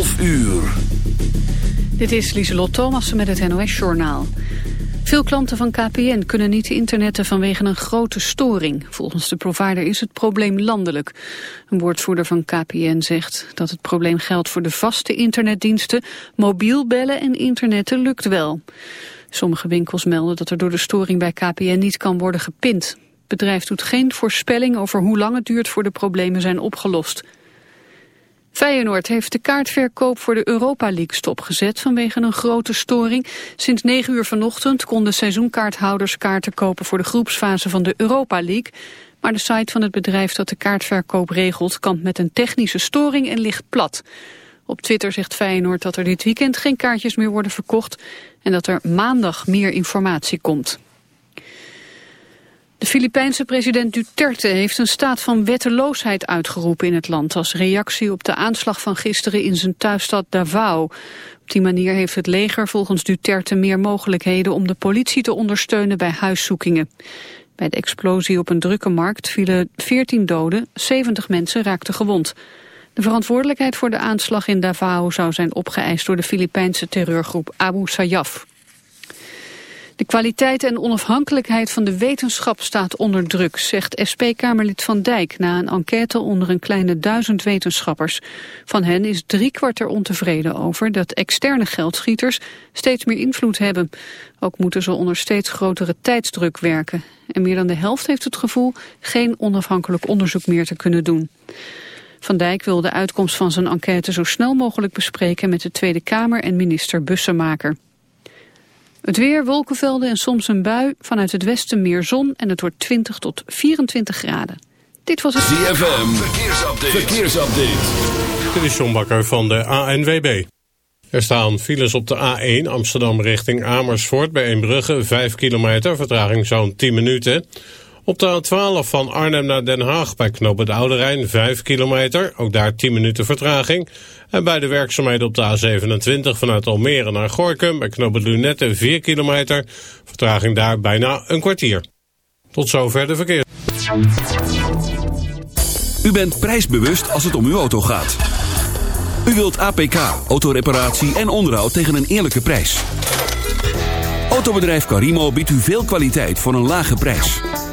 11 uur. Dit is Lieselot Thomassen met het NOS-journaal. Veel klanten van KPN kunnen niet internetten vanwege een grote storing. Volgens de provider is het probleem landelijk. Een woordvoerder van KPN zegt dat het probleem geldt voor de vaste internetdiensten. Mobiel bellen en internetten lukt wel. Sommige winkels melden dat er door de storing bij KPN niet kan worden gepind. Het bedrijf doet geen voorspelling over hoe lang het duurt voor de problemen zijn opgelost. Feyenoord heeft de kaartverkoop voor de Europa League stopgezet vanwege een grote storing. Sinds 9 uur vanochtend konden seizoenkaarthouders kaarten kopen voor de groepsfase van de Europa League. Maar de site van het bedrijf dat de kaartverkoop regelt kampt met een technische storing en ligt plat. Op Twitter zegt Feyenoord dat er dit weekend geen kaartjes meer worden verkocht en dat er maandag meer informatie komt. De Filipijnse president Duterte heeft een staat van wetteloosheid uitgeroepen in het land als reactie op de aanslag van gisteren in zijn thuisstad Davao. Op die manier heeft het leger volgens Duterte meer mogelijkheden om de politie te ondersteunen bij huiszoekingen. Bij de explosie op een drukke markt vielen 14 doden, 70 mensen raakten gewond. De verantwoordelijkheid voor de aanslag in Davao zou zijn opgeëist door de Filipijnse terreurgroep Abu Sayyaf. De kwaliteit en onafhankelijkheid van de wetenschap staat onder druk, zegt SP-Kamerlid Van Dijk na een enquête onder een kleine duizend wetenschappers. Van hen is driekwart er ontevreden over dat externe geldschieters steeds meer invloed hebben. Ook moeten ze onder steeds grotere tijdsdruk werken. En meer dan de helft heeft het gevoel geen onafhankelijk onderzoek meer te kunnen doen. Van Dijk wil de uitkomst van zijn enquête zo snel mogelijk bespreken met de Tweede Kamer en minister Bussemaker. Het weer, wolkenvelden en soms een bui. Vanuit het westen meer zon en het wordt 20 tot 24 graden. Dit was het... ZFM, verkeersupdate. verkeersupdate. Dit is John Bakker van de ANWB. Er staan files op de A1 Amsterdam richting Amersfoort bij Eembrugge 5 kilometer, vertraging zo'n 10 minuten. Op de A12 van Arnhem naar Den Haag bij Knoop de Oude Rijn 5 kilometer, ook daar 10 minuten vertraging. En bij de werkzaamheden op de A27 vanuit Almere naar Gorkum bij Knoop het Lunette 4 kilometer, vertraging daar bijna een kwartier. Tot zover de verkeer. U bent prijsbewust als het om uw auto gaat. U wilt APK, autoreparatie en onderhoud tegen een eerlijke prijs. Autobedrijf Carimo biedt u veel kwaliteit voor een lage prijs.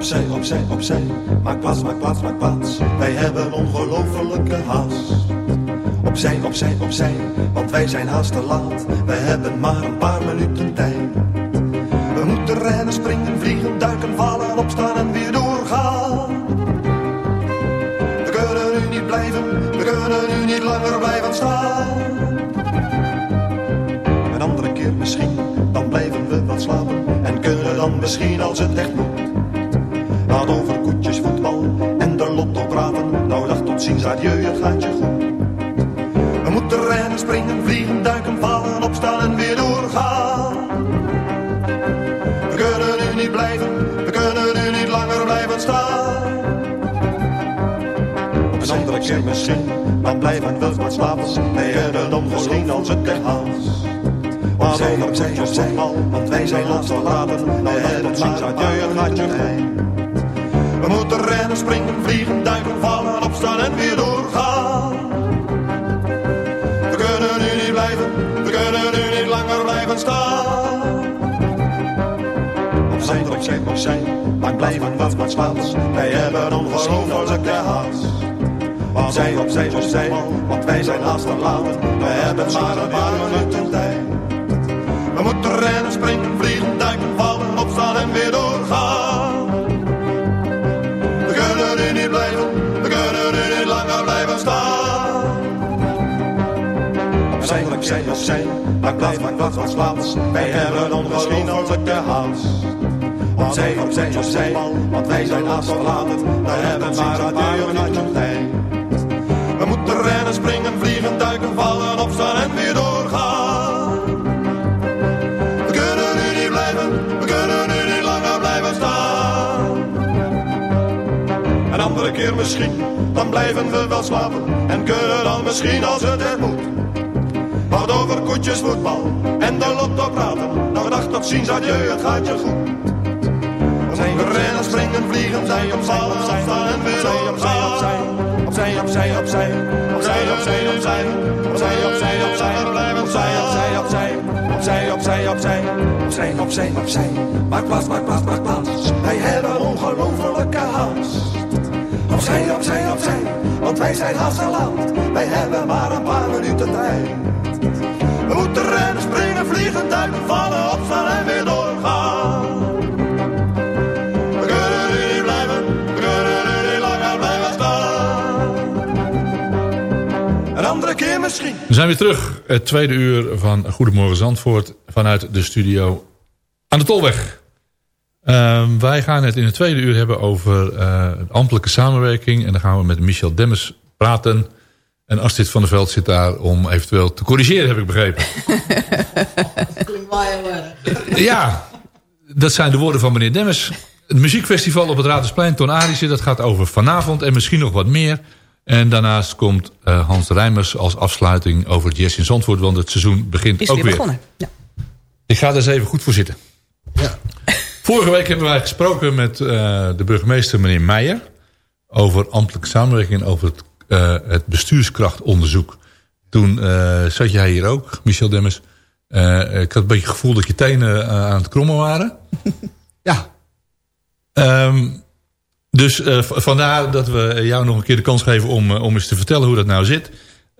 Opzij, opzij, opzij. Maak plaats, maak plaats, maak plaats. Wij hebben ongelofelijke haast. Opzij, opzij, opzij. Want wij zijn haast te laat. Wij hebben maar een paar minuten tijd. We moeten rennen, springen, vliegen, duiken, vallen, opstaan en weer doorgaan. We kunnen nu niet blijven, we kunnen nu niet langer blijven misschien als het echt moet. Laat over koetjes, voetbal en de lotto praten. Nou dag tot ziens, adieu, het gaat je goed. We moeten rennen, springen, vliegen, duiken, vallen, opstaan en weer doorgaan. We kunnen nu niet blijven, we kunnen nu niet langer blijven staan. Op een andere keer misschien, dan blijven we wat slapen. Wij hebben dan misschien als het echt haast. Maar over koetjes, voetbal, want wij zijn laatst verlaten. Nou dag tot ziens, adieu, het gaat je. We moeten rennen, springen, vliegen, duiken, vallen, opstaan en weer doorgaan. We kunnen nu niet blijven, blijven staan. Opzij, opzij, opzij, maar blijven wat wat slaat. Wij hebben ongelofelijke haast. Opzij, opzij, opzij, want wij zijn haast verlaten. We hebben maar een paar minuten tijd. We moeten rennen, springen, vliegen, duiken, vallen, opstaan en weer doorgaan. We kunnen nu niet blijven, we kunnen nu niet langer blijven staan. Opzij, opzij, opzij, maar plaats, maar plaats, maar plaats. Wij hebben ongelofelijke haast. Opzij, opzij, opzij, want wij zijn haast verlaten. We hebben maar een paar minuten tijd. We moeten rennen, springen, vliegen, duiken, vallen, misschien, dan blijven we wel slapen. En kunnen dan misschien als het er moet. Wat over koetjes, voetbal en de lotto praten. Nog dag tot ziens, adieu, het gaat je goed. We rennen, springen, vliegen, zij op vallen, opstaan en weer doorgaan. Opzij, opzij, opzij, opzij, opzij, opzij, opzij, opzij, opzij, blijven opzij, opzij, opzij, opzij, opzij, opzij, opzij, opzij, opzij. Maak plaats, maak plaats, maak plaats. Wij hebben ongelofelijke haast. Opzij, opzij, opzij, want wij zijn laat. Wij hebben maar een paar minuten tijd. We moeten rennen, springen, vliegen, duiken, vallen, opstaan en weer doorgaan. We kunnen nu niet blijven, we kunnen nu niet langer blijven staan. Een andere keer misschien. We zijn weer terug. Het tweede uur van Goedemorgen Zandvoort. Vanuit de studio aan de Tolweg. Ehm, wij gaan het in het tweede uur hebben over eh, ambtelijke samenwerking. En dan gaan we met Michel Demmers praten. En Astrid van der Veld zit daar om eventueel te corrigeren, heb ik begrepen. Ja, dat zijn de woorden van meneer Demmers. Het muziekfestival op het Radersplein, Toon Arissen, dat gaat over vanavond en misschien nog wat meer. En daarnaast komt eh, Hans Rijmers als afsluiting over het Jazz in Zandvoort, want het seizoen begint Is ook weer weer. begonnen. Ja. Ik ga er eens even goed voor zitten. Vorige week hebben wij gesproken met eh, de burgemeester meneer Meijer... over ambtelijke samenwerking en over het, eh, het bestuurskrachtonderzoek. Toen eh, zat jij hier ook, Michel Demmers. Ik had een beetje het gevoel dat je tenen aan het krommen waren. Ja, Ehm, dus vandaar dat we jou nog een keer de kans geven om, om eens te vertellen hoe dat nou zit.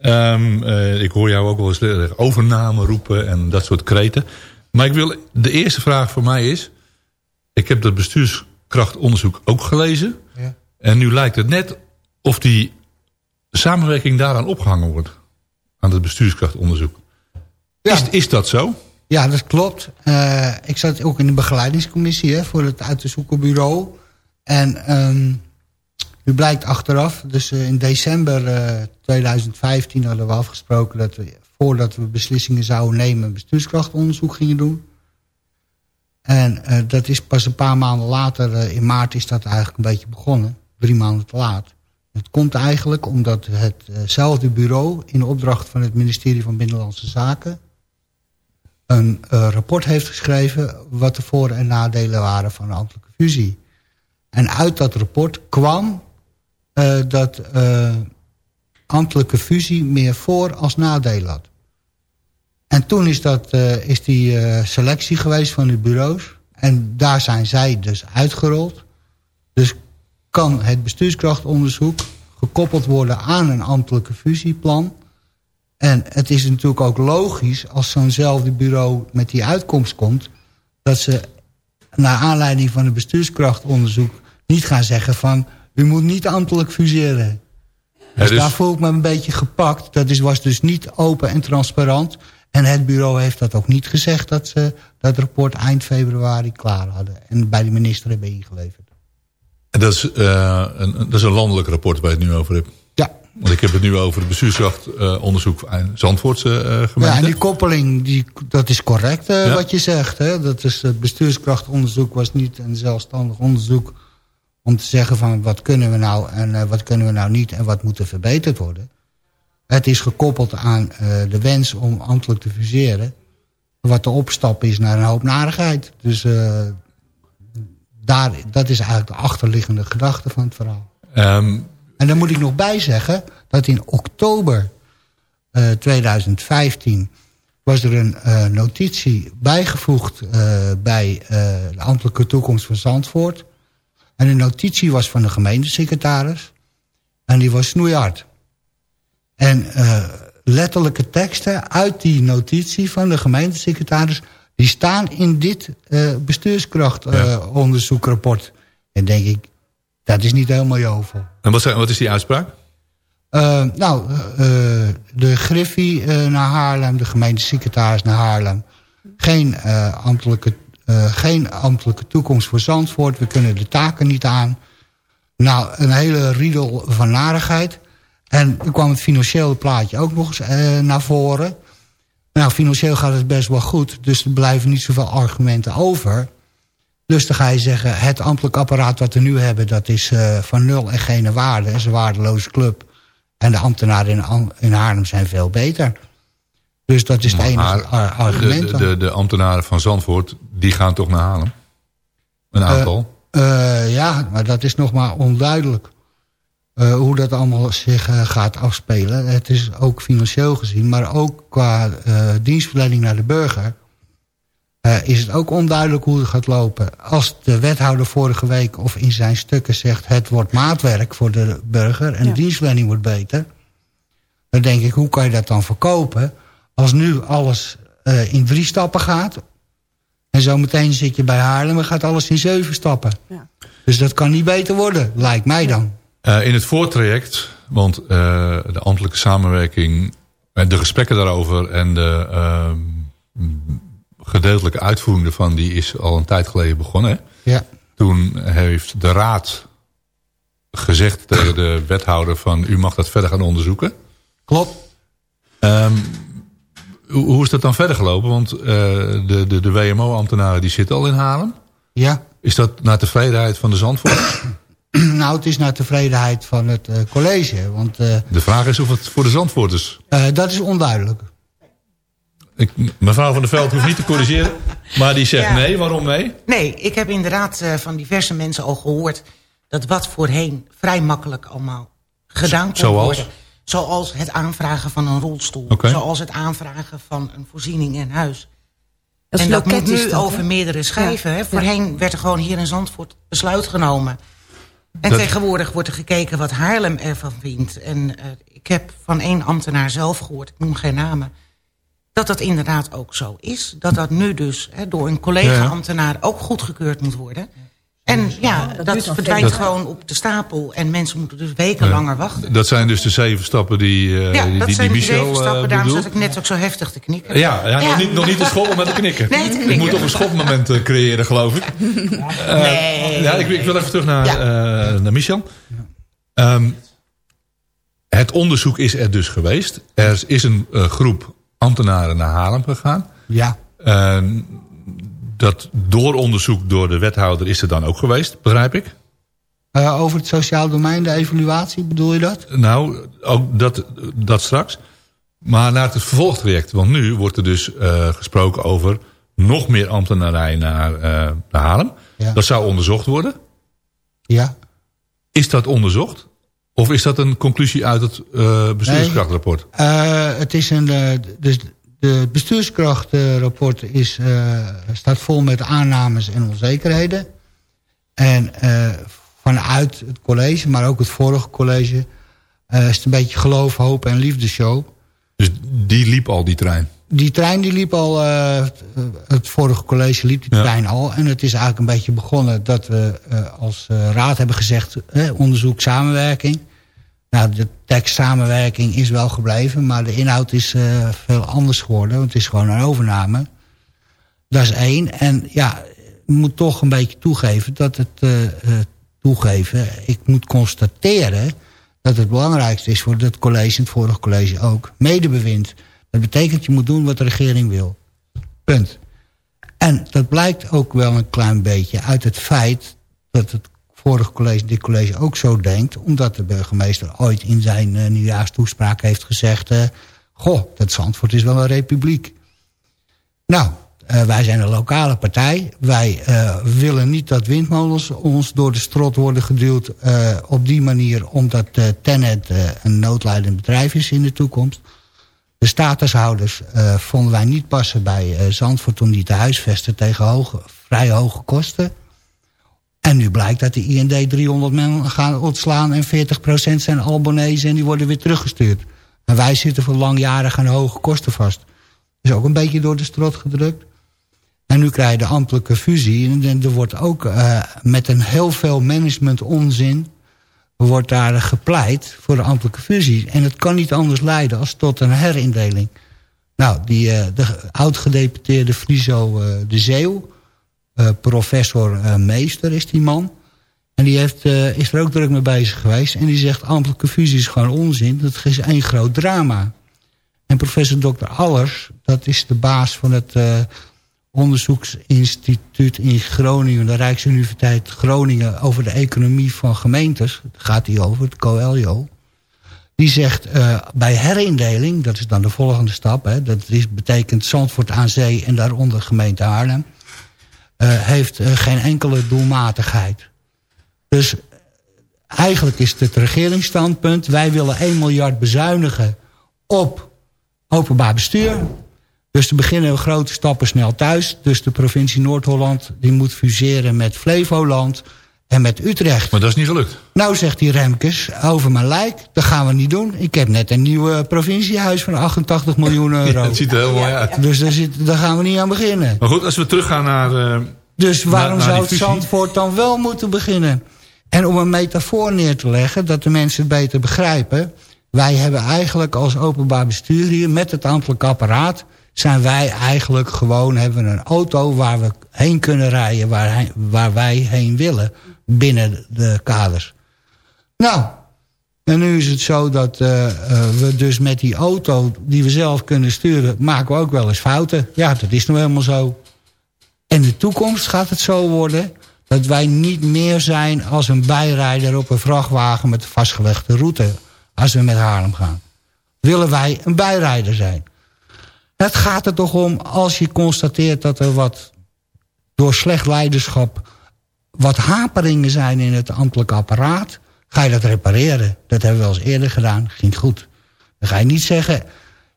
Ehm, eh, ik hoor jou ook wel eens overname roepen en dat soort kreten. Maar ik wil, de eerste vraag voor mij is... Ik heb dat bestuurskrachtonderzoek ook gelezen. Ja. En nu lijkt het net of die samenwerking daaraan opgehangen wordt. Aan het bestuurskrachtonderzoek. Ja. Is, is dat zo? ja dat klopt. Eh, ik zat ook in de begeleidingscommissie hè, voor het uit te zoeken bureau. En ehm, nu blijkt achteraf, dus eh, in december eh, 2015 hadden we afgesproken dat we voordat we beslissingen zouden nemen een bestuurskrachtonderzoek gingen doen. En eh, dat is pas een paar maanden later, eh, in maart is dat eigenlijk een beetje begonnen. Drie maanden te laat. Het komt eigenlijk omdat hetzelfde bureau in opdracht van het ministerie van Binnenlandse Zaken een eh, rapport heeft geschreven wat de voor- en nadelen waren van een ambtelijke fusie. En uit dat rapport kwam eh, dat eh, ambtelijke fusie meer voor- als nadelen had. En toen is, dat, eh, is die eh, selectie geweest van de bureaus. En daar zijn zij dus uitgerold. Dus kan het bestuurskrachtonderzoek gekoppeld worden aan een ambtelijke fusieplan. En het is natuurlijk ook logisch als zo'nzelfde bureau met die uitkomst komt... dat ze naar aanleiding van het bestuurskrachtonderzoek niet gaan zeggen van... u moet niet ambtelijk fuseren. Dus, dus- daar voel ik me een beetje gepakt. Dat is, was dus niet open en transparant. En het bureau heeft dat ook niet gezegd... dat ze dat rapport eind februari klaar hadden. En bij de minister hebben ingeleverd. En dat is, eh, een, dat is een landelijk rapport waar je het nu over hebt. Ja, Want ik heb het nu over het bestuurskrachtonderzoek van Zandvoortse eh, gemeente. Ja, en die koppeling, die, dat is correct eh, Ja. wat je zegt. Hè? Dat is, het bestuurskrachtonderzoek was niet een zelfstandig onderzoek... om te zeggen van wat kunnen we nou en eh, wat kunnen we nou niet... en wat moet er verbeterd worden. Het is gekoppeld aan eh, de wens om ambtelijk te fuseren... wat de opstap is naar een hoop narigheid. Dus eh, daar, dat is eigenlijk de achterliggende gedachte van het verhaal. Ehm, En daar moet ik nog bij zeggen dat in oktober eh, 2015 was er een eh, notitie bijgevoegd eh, bij eh, de ambtelijke toekomst van Zandvoort. En de notitie was van de gemeentesecretaris. En die was snoeihard. En eh, letterlijke teksten uit die notitie van de gemeentesecretaris... die staan in dit eh bestuurskrachtonderzoekrapport. en denk ik, dat is niet helemaal jovel. En wat, zijn, wat is die uitspraak? Eh, nou, de Griffie naar Haarlem, de gemeentesecretaris naar Haarlem. Geen, ambtelijke, geen ambtelijke toekomst voor Zandvoort. We kunnen de taken niet aan. Nou, een hele riedel van narigheid. En er kwam het financiële plaatje ook nog eens eh, naar voren. Nou, financieel gaat het best wel goed. Dus er blijven niet zoveel argumenten over. Dus dan ga je zeggen, het ambtelijk apparaat wat we nu hebben... dat is eh, van nul en geen waarde. Het is een waardeloze club. En de ambtenaren in, in Haarlem zijn veel beter. Dus dat is het enige argument. de, de ambtenaren van Zandvoort, die gaan toch naar Haarlem? Een aantal? Eh, ja, maar dat is nog maar onduidelijk. Eh, hoe dat allemaal zich eh, gaat afspelen. Het is ook financieel gezien, maar ook qua eh, dienstverlening naar de burger... is het ook onduidelijk hoe het gaat lopen. Als de wethouder vorige week of in zijn stukken zegt... het wordt maatwerk voor de burger en Ja. de dienstverlening wordt beter... dan denk ik, hoe kan je dat dan verkopen... als nu alles in drie stappen gaat... en zometeen zit je bij Haarlem en gaat alles in zeven stappen. Ja. Dus dat kan niet beter worden, lijkt mij dan. Eh, in het voortraject, want eh, de ambtelijke samenwerking... en de gesprekken daarover en de ehm, gedeeltelijke uitvoering ervan... die is al een tijd geleden begonnen. hè? Ja, Toen heeft de raad gezegd tegen de wethouder van... u mag dat verder gaan onderzoeken. klopt. Ehm, hoe, is dat dan verder gelopen? Want eh, de, de, de WMO-ambtenaren die zitten al in Haarlem. Ja, Is dat naar tevredenheid van de Zandvoort? nou het is naar tevredenheid van het eh, college. Want eh, De vraag is of het voor de Zandvoorters... eh, dat is onduidelijk. Ik, mevrouw van der Veld hoeft niet te corrigeren. Maar die zegt Ja. nee. Waarom nee? Nee, ik heb inderdaad eh, van diverse mensen al gehoord... dat wat voorheen vrij makkelijk allemaal gedaan kon Zoals? worden. Zoals het aanvragen van een rolstoel. Zoals het aanvragen van een voorziening in huis. Dat is en dat loket moet is nu dat, over meerdere schijven. Ja. Hè? Voorheen werd er gewoon hier in Zandvoort besluit genomen. En Dat- tegenwoordig wordt er gekeken wat Haarlem ervan vindt. En eh, ik heb van één ambtenaar zelf gehoord, ik noem geen namen... dat dat inderdaad ook zo is. Dat dat nu dus hè, door een collega-ambtenaar ook goedgekeurd moet worden. En ja, dat, duurt dan verdwijnt gewoon op de stapel. En mensen moeten dus weken langer wachten. Dat zijn dus de zeven stappen die, eh, Ja, die, dat die, zijn de zeven eh, stappen. Daarom zat ik net ook zo heftig te knikken. Ja, ja, Ja. Nog, niet, nog niet te schoppen, maar te knikken. Nee, te Ik moet toch een schopmoment eh, creëren, geloof ik. Eh, Nee. ja, ik, ik wil even terug naar, Ja. eh, naar Michel. Ehm, het onderzoek is er dus geweest. Er is een eh, groep ambtenaren naar Haarlem gegaan. Ja, dat dooronderzoek door de wethouder is er dan ook geweest, begrijp ik? Eh, over het sociaal domein, de evaluatie, bedoel je dat? Nou, ook dat, dat straks. Maar naar het vervolgtraject. Want nu wordt er dus eh, gesproken over nog meer ambtenarij naar, eh, naar Haarlem. Ja. Dat zou onderzocht worden. Ja. Is dat onderzocht? Of is dat een conclusie uit het bestuurskrachtrapport? Het is een, dus de bestuurskrachtrapport is, eh, staat vol met aannames en onzekerheden. En eh, vanuit het college, maar ook het vorige college... eh, is het een beetje geloof, hoop en liefdeshow. Dus die liep al, die trein. Die trein die liep al, het vorige college liep die Ja. trein al. En het is eigenlijk een beetje begonnen dat we als raad hebben gezegd... onderzoek, samenwerking. Nou, de tekst samenwerking is wel gebleven, maar de inhoud is eh, veel anders geworden. Want het is gewoon een overname. Dat is één. En ja, ik moet toch een beetje toegeven dat het eh, eh, toegeven. Ik moet constateren dat het belangrijkste is voor het college en het vorige college ook. Medebewind. Dat betekent je moet doen wat de regering wil. Punt. En dat blijkt ook wel een klein beetje uit het feit dat het vorige college, dit college ook zo denkt. Omdat de burgemeester ooit in zijn uh, nieuwjaarstoespraak heeft gezegd... Uh, goh, dat Zandvoort is wel een republiek. Nou, uh, wij zijn een lokale partij. Wij willen niet dat windmolens ons door de strot worden geduwd... Op die manier omdat Tenet een noodlijdend bedrijf is in de toekomst. De statushouders eh, vonden wij niet passen bij eh, Zandvoort... om die te huisvesten tegen hoge, vrij hoge kosten. En nu blijkt dat de IND 300 man gaan ontslaan... en 40% zijn Albanese en die worden weer teruggestuurd. En wij zitten voor langjarig aan hoge kosten vast. is ook een beetje door de strot gedrukt. En nu krijg je de ambtelijke fusie. En er wordt ook uh, met een heel veel management onzin... wordt daar gepleit voor de ambtelijke fusie. En het kan niet anders leiden als tot een herindeling. Nou, die, uh, de oud-gedeputeerde Friso uh, de Zeeuw... professor Meester is die man... En die heeft, is er ook druk mee bezig geweest. En die zegt, ambtelijke fusie is gewoon onzin. Dat is één groot drama. En professor Dr. Allers, dat is de baas van het onderzoeksinstituut in Groningen... de Rijksuniversiteit Groningen over de economie van gemeentes... gaat hij over, het COELIO... die zegt bij herindeling, dat is dan de volgende stap... Hè, dat betekent Zandvoort aan zee en daaronder gemeente Haarlem... Uh, heeft uh, geen enkele doelmatigheid. Dus eigenlijk is het het regeringsstandpunt... wij willen 1 miljard bezuinigen op openbaar bestuur... Dus te beginnen grote stappen snel thuis. Dus de provincie Noord-Holland moet fuseren met Flevoland en met Utrecht. Maar dat is niet gelukt. Nou zegt die Remkes, over mijn lijk, dat gaan we niet doen. Ik heb net een nieuw provinciehuis van 88 miljoen euro. Ja, het ziet er heel mooi uit. Dus daar, zit, daar gaan we niet aan beginnen. Maar goed, als we teruggaan naar... Uh, dus waarom naar, naar zou het Zandvoort dan wel moeten beginnen? En om een metafoor neer te leggen, dat de mensen het beter begrijpen... wij hebben eigenlijk als openbaar bestuur hier met het ambtelijk apparaat zijn wij eigenlijk gewoon, hebben we een auto waar we heen kunnen rijden, waar, waar wij heen willen, binnen de kaders. Nou, en nu is het zo dat uh, uh, we dus met die auto die we zelf kunnen sturen, maken we ook wel eens fouten. Ja, dat is nou helemaal zo. In de toekomst gaat het zo worden dat wij niet meer zijn als een bijrijder op een vrachtwagen met een vastgelegde route als we met Haarlem gaan. Willen wij een bijrijder zijn? Het gaat er toch om, als je constateert dat er wat door slecht leiderschap... wat haperingen zijn in het ambtelijke apparaat... ga je dat repareren. Dat hebben we wel eens eerder gedaan, ging goed. Dan ga je niet zeggen...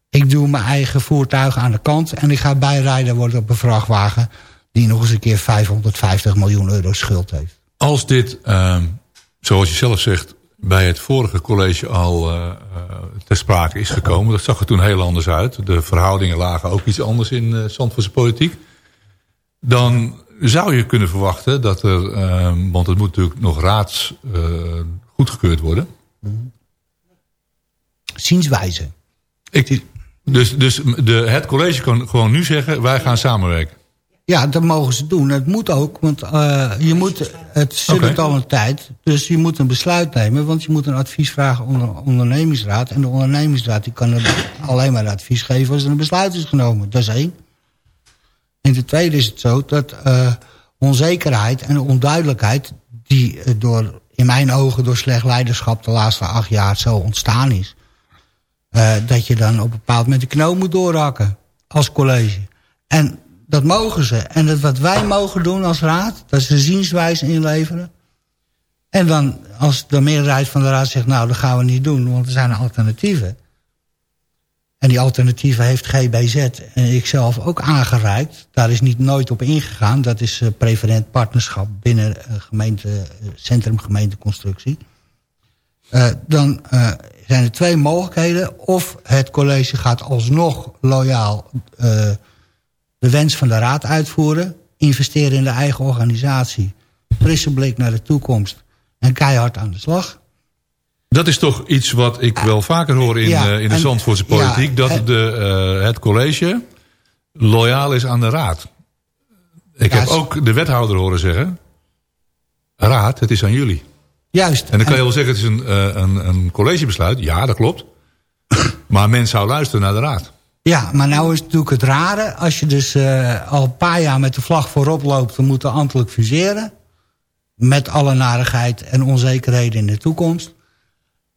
ik doe mijn eigen voertuig aan de kant... en ik ga bijrijden worden op een vrachtwagen... die nog eens een keer 550 miljoen euro schuld heeft. Als dit, uh, zoals je zelf zegt bij het vorige college al uh, ter sprake is gekomen. Dat zag er toen heel anders uit. De verhoudingen lagen ook iets anders in uh, Zandvoortse politiek. Dan zou je kunnen verwachten dat er... Uh, want het moet natuurlijk nog raads goedgekeurd worden. Zienswijze. Ik, dus dus de, het college kan gewoon nu zeggen... wij gaan samenwerken. Ja, dat mogen ze doen. Het moet ook, want uh, je moet, het zit okay. al een tijd. Dus je moet een besluit nemen, want je moet een advies vragen onder ondernemingsraad. En de ondernemingsraad die kan alleen maar advies geven als er een besluit is genomen. Dat is één. En ten tweede is het zo dat uh, onzekerheid en onduidelijkheid... die door, in mijn ogen door slecht leiderschap de laatste acht jaar zo ontstaan is... Uh, dat je dan op een bepaald moment de knoop moet doorhakken als college. En dat mogen ze. En dat wat wij mogen doen als raad, dat de zienswijze inleveren. En dan, als de meerderheid van de raad zegt... nou, dat gaan we niet doen, want er zijn alternatieven. En die alternatieven heeft GBZ en ik zelf ook aangereikt. Daar is niet nooit op ingegaan. Dat is uh, preferent partnerschap binnen uh, gemeente, uh, Centrum Gemeenteconstructie. dan zijn er twee mogelijkheden. Of het college gaat alsnog loyaal de wens van de raad uitvoeren... investeren in de eigen organisatie... frisse blik naar de toekomst en keihard aan de slag... Dat is toch iets wat ik wel vaker hoor in, ja, uh, in de en, Zandvoortse politiek... Ja, dat de, uh, het college loyaal is aan de raad. Ik ja, heb ook de wethouder horen zeggen... Raad, het is aan jullie. Juist. En dan kan je wel zeggen, het is een, uh, een, een collegebesluit. Ja, dat klopt. maar men zou luisteren naar de raad. Ja, maar nou is het natuurlijk het rare. Als je dus uh, al een paar jaar met de vlag voorop loopt... we moeten ambtelijk fuseren. Met alle narigheid en onzekerheden in de toekomst.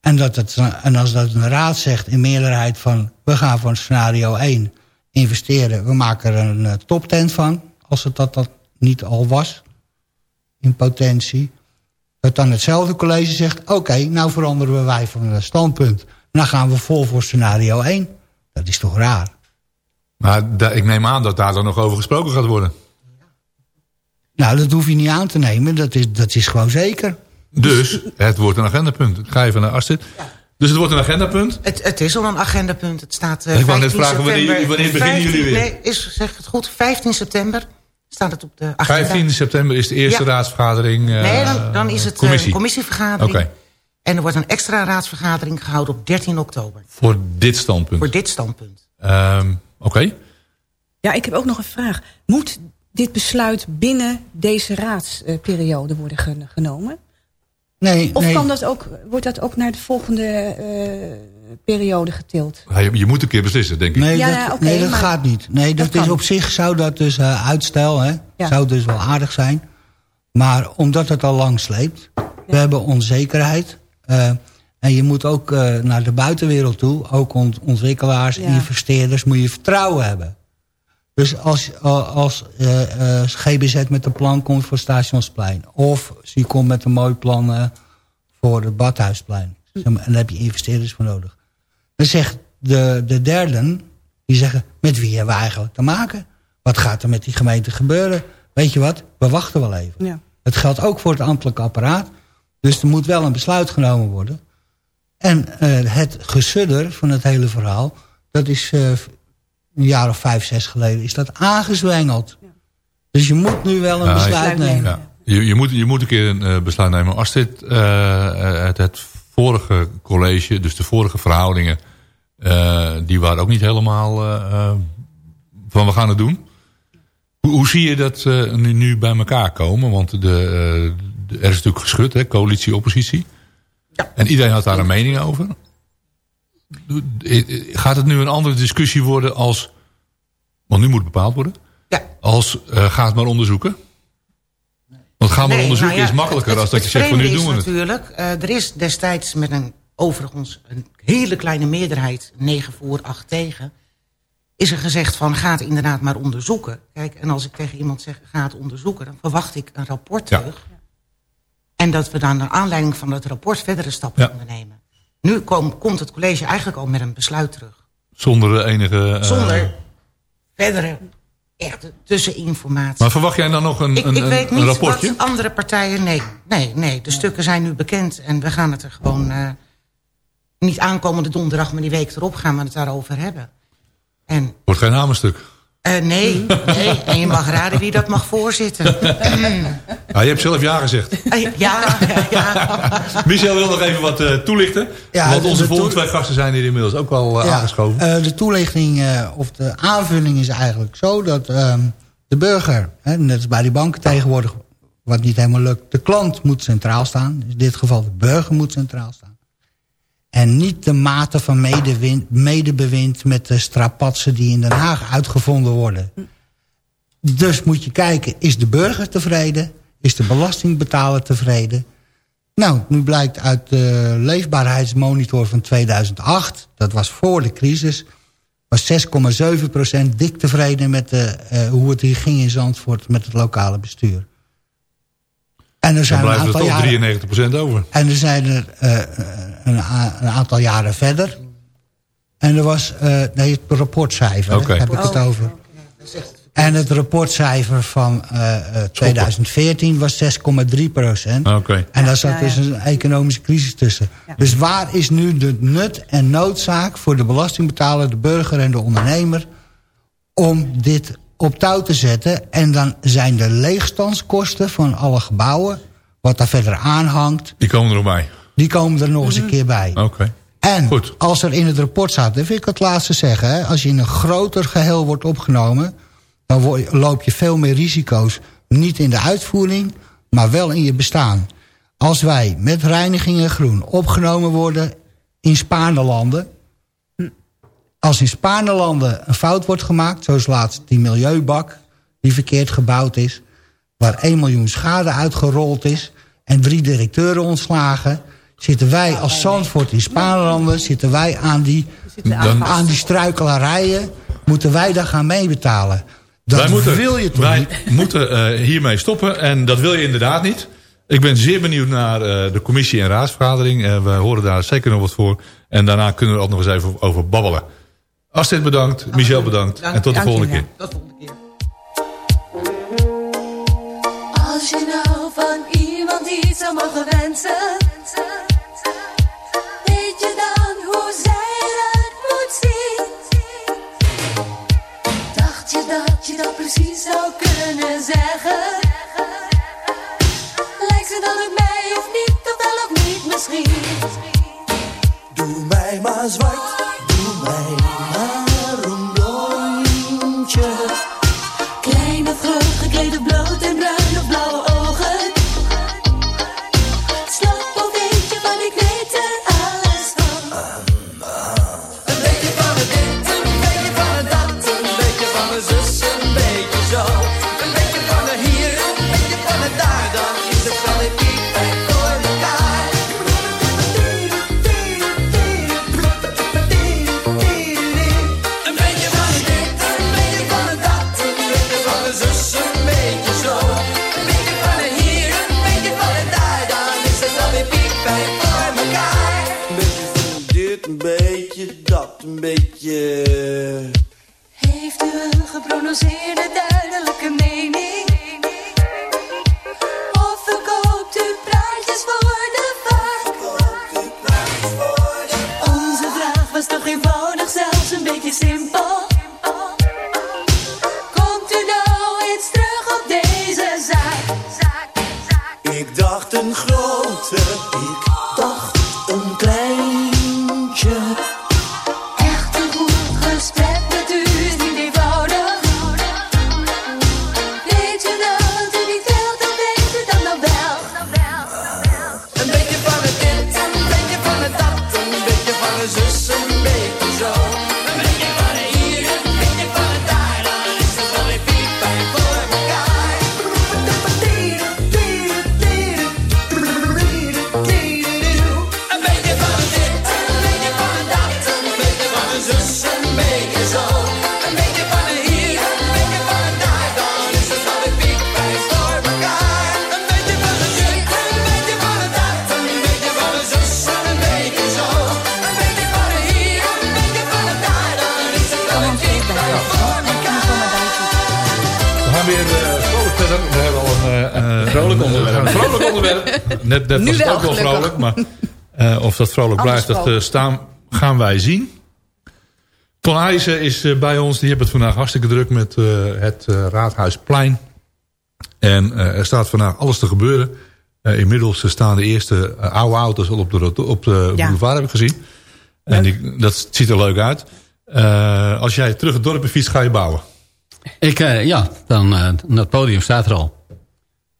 En, dat het, en als dat een raad zegt in meerderheid van... we gaan van scenario 1 investeren. We maken er een uh, toptent van. Als het dat, dat niet al was. In potentie. Dat dan hetzelfde college zegt... oké, okay, nou veranderen wij van standpunt. Dan gaan we vol voor scenario 1. Dat is toch raar? Maar ik neem aan dat daar dan nog over gesproken gaat worden. Nou, dat hoef je niet aan te nemen. Dat is, dat is gewoon zeker. Dus het wordt een agendapunt. Ik ga even naar Astrid. Dus het wordt een agendapunt. Het, het is al een agendapunt. Het staat eh Ik wou net 15 vragen, wanneer- beginnen 15 jullie weer? Nee, is, zeg het goed. 15 september staat het op de agenda. 15 september is de eerste Ja. raadsvergadering. eh, Nee, dan, dan is het eh, commissie. een commissievergadering. Oké. En er wordt een extra raadsvergadering gehouden op 13 oktober. Voor dit standpunt. Voor dit standpunt. Ehm, Oké. Ja, ik heb ook nog een vraag. Moet dit besluit binnen deze raadsperiode worden gen- genomen? Nee, Of nee. kan dat ook, wordt dat ook naar de volgende eh, periode getild? Ja, je, je moet een keer beslissen, denk ik. Nee, Ja, dat, ja, oké, nee, dat maar- gaat niet. Nee, dat, Dat is op zich zou dat dus eh, uitstel, hè? Ja. Zou dus wel aardig zijn. Maar omdat het al lang sleept, we hebben onzekerheid. eh, en je moet ook eh, naar de buitenwereld toe, ook ont- ontwikkelaars, Ja. investeerders, moet je vertrouwen hebben. Dus als, eh, als eh, eh, GBZ met een plan komt voor Stationsplein... of ze komt met een mooi plan voor het Badhuisplein... zeg maar, en daar heb je investeerders voor nodig. Dan zegt de, de derden, die zeggen... met wie hebben we eigenlijk te maken? Wat gaat er met die gemeente gebeuren? Weet je wat, we wachten wel even. Ja. Het geldt ook voor het ambtelijk apparaat. Dus er moet wel een besluit genomen worden. En het gesudder van het hele verhaal... dat is een jaar of vijf, zes geleden... is dat aangezwengeld. Dus je moet nu wel een Ja, besluit nemen. Ja. Je, je, moet, je moet een keer een eh, besluit nemen. Als dit eh, het, het vorige college, dus de vorige verhoudingen... eh, die waren ook niet helemaal eh, eh, van we gaan het doen. Hoe, hoe zie je dat eh, nu, nu bij elkaar komen? Want de, eh, de- er is natuurlijk geschud, hè, coalitie, oppositie. En iedereen had daar een mening over. Gaat het nu een andere discussie worden als... Want nu moet het bepaald worden. Ja. Als eh ga het maar onderzoeken. Want gaan maar Nee, onderzoeken nou ja, is makkelijker het- als dat je zegt van nu doen we is het. natuurlijk, eh, er is destijds met een overigens een hele kleine meerderheid, 9 voor, 8 tegen, is er gezegd van ga het inderdaad maar onderzoeken. Kijk, en als ik tegen iemand zeg ga het onderzoeken, dan verwacht ik een rapport Ja. terug. En dat we dan naar aanleiding van dat rapport verdere stappen Ja. ondernemen. Nu kom- komt het college eigenlijk al met een besluit terug. Zonder enige... eh, Zonder verdere echte tusseninformatie. Maar verwacht jij dan nog een, Ik, een, ik weet een niet rapportje? wat andere partijen... Nee, nee, nee. De stukken zijn nu bekend. En we gaan het er gewoon... eh, niet aankomende donderdag, maar die week erop gaan we het daarover hebben. En Wordt geen hamerstuk. Eh, nee, nee. En je mag raden wie dat mag voorzitten. Ah, je hebt zelf ja gezegd. Eh, ja, ja, ja. Michel wil nog even wat eh, toelichten. Ja, want onze de volgende twee gasten zijn hier inmiddels ook al Ja, aangeschoven. eh, de toelichting eh, of de aanvulling is eigenlijk zo dat ehm, de burger, hè, net als bij die banken tegenwoordig, wat niet helemaal lukt, de klant moet centraal staan. Dus in dit geval de burger moet centraal staan. En niet de mate van medebewind met de strapatsen die in Den Haag uitgevonden worden. Dus moet je kijken, is de burger tevreden? Is de belastingbetaler tevreden? Nou, nu blijkt uit de leefbaarheidsmonitor van 2008... dat was voor de crisis... was 6,7% dik tevreden met de, eh, hoe het hier ging in Zandvoort... met het lokale bestuur. En er Dan zijn een blijft er aantal toch jaren... 93% over. En er zijn er eh, een, aantal jaren verder. En er was eh, nee, het rapportcijfer, daar heb ik het over. En het rapportcijfer van eh, eh, 2014 was 6,3 procent. Oké. En daar zat Ja, ja. dus een economische crisis tussen. Dus waar is nu de nut en noodzaak voor de belastingbetaler, de burger en de ondernemer... om dit op touw te zetten? En dan zijn de leegstandskosten van alle gebouwen, wat daar verder aanhangt... Die komen er nog bij. Die komen er nog eens een keer bij. Oké. En Goed. als er in het rapport staat, dat vind ik het laatste zeggen... Hè, als je in een groter geheel wordt opgenomen... dan word loop je veel meer risico's. Niet in de uitvoering, maar wel in je bestaan. Als wij met reiniging en groen opgenomen worden in Spaarlanden... als in Spaarlanden een fout wordt gemaakt... zoals laatst die milieubak die verkeerd gebouwd is... waar 1 miljoen schade uitgerold is... en drie directeuren ontslagen... zitten wij als Zandvoort in Spaarlanden... zitten wij aan die, Dan- aan die struikelarijen... moeten wij daar gaan meebetalen. Dat wij moeten, wil je toch wij niet? moeten eh, hiermee stoppen. En dat wil je inderdaad niet. Ik ben zeer benieuwd naar eh, de commissie en raadsvergadering. Eh, we horen daar zeker nog wat voor. En daarna kunnen we er ook nog eens even over babbelen. Astrid bedankt, Michel bedankt. En tot de volgende keer. Tot volgende keer. Als je nou van iemand iets zou mogen wensen, je dat precies zou kunnen zeggen? Lijkt ze dan op mij of niet, of wel of niet misschien? Doe mij maar zwart, doe mij maar Heeft u een geprononceerde duidelijke dat eh, staan, gaan wij zien. Ton Heijzen is eh, bij ons. Die heeft het vandaag hartstikke druk met eh, het eh, Raadhuisplein. En eh, er staat vandaag alles te gebeuren. Eh, inmiddels staan de eerste oude auto's al op de, op de Ja. boulevard, heb ik gezien. En die, dat ziet er leuk uit. Eh, als jij terug het dorp fiets, ga je bouwen. Ik, eh, ja, dan eh, het podium staat er al.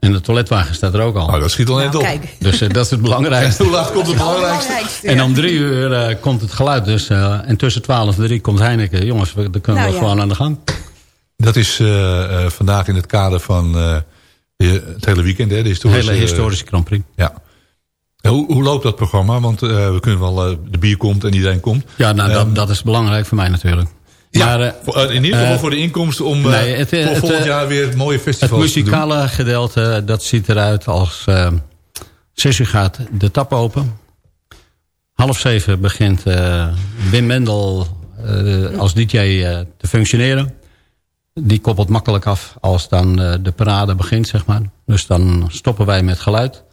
En de toiletwagen staat er ook al. Oh, dat schiet al net Nou, op. kijk. Dus eh, dat is het belangrijkste. Hoe laat komt het belangrijkste? Belangrijkste, En om drie uur eh, komt het geluid. Dus, eh, en tussen twaalf en drie komt Heineken. Jongens, we, dan kunnen Nou, we ja. gewoon aan de gang. Dat is eh, eh, vandaag in het kader van eh, de- het hele weekend. Hè, de historische, hele historische Grand Prix. Ja. Hoe, hoe loopt dat programma? Want eh, we kunnen wel, eh, de bier komt en iedereen komt. Ja, nou, Ehm, dat, dat is belangrijk voor mij natuurlijk. Ja, Maar, eh, eh, in ieder geval eh, voor de inkomsten om nee, het, voor het, volgend jaar weer mooie Het festivals te doen. muzikale gedeelte, dat ziet eruit als... zes uur gaat de tap open. Half zeven begint Wim Mendel als DJ te functioneren. Die koppelt makkelijk af als dan de parade begint, zeg maar. Dus dan stoppen wij met geluid.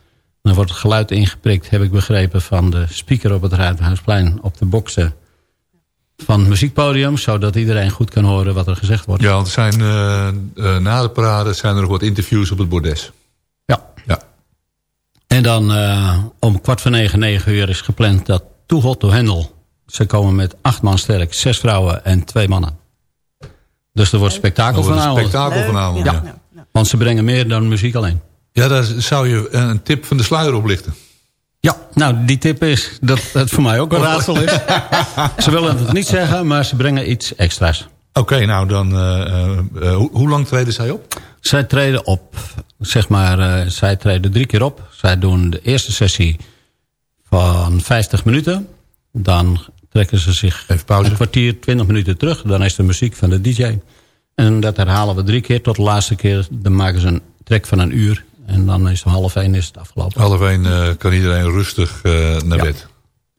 Dan wordt het geluid ingeprikt, heb ik begrepen, van de speaker op het Ruitenhuisplein op de boksen van het muziekpodium, zodat iedereen goed kan horen wat er gezegd wordt. Ja, want er zijn, eh, eh, na de parade zijn er nog wat interviews op het bordes. Ja. Ja. En dan eh, om kwart voor negen, negen uur is gepland dat Too Hot to Handle. Ze komen met acht man sterk, zes vrouwen en twee mannen. Dus er wordt spektakel Er wordt vanavond. spektakel Leuk, vanavond. Ja, ja. Want ze brengen meer dan muziek alleen. ja, daar zou je een tip van de sluier oplichten. Ja, nou die tip is dat het voor mij ook een raadsel is. ze willen het niet zeggen, maar ze brengen iets extra's. Oké, nou dan, eh, eh, eh, hoe, lang treden zij op? Zij treden op, zeg maar, zij treden drie keer op. Zij doen de eerste sessie van 50 minuten. Dan trekken ze zich Even pauze. een kwartier, 20 minuten terug. Dan is de muziek van de DJ. En dat herhalen we drie keer. Tot de laatste keer dan maken ze een trek van een uur. En dan is het half één is het afgelopen. Half één eh, kan iedereen rustig eh, naar Ja. bed.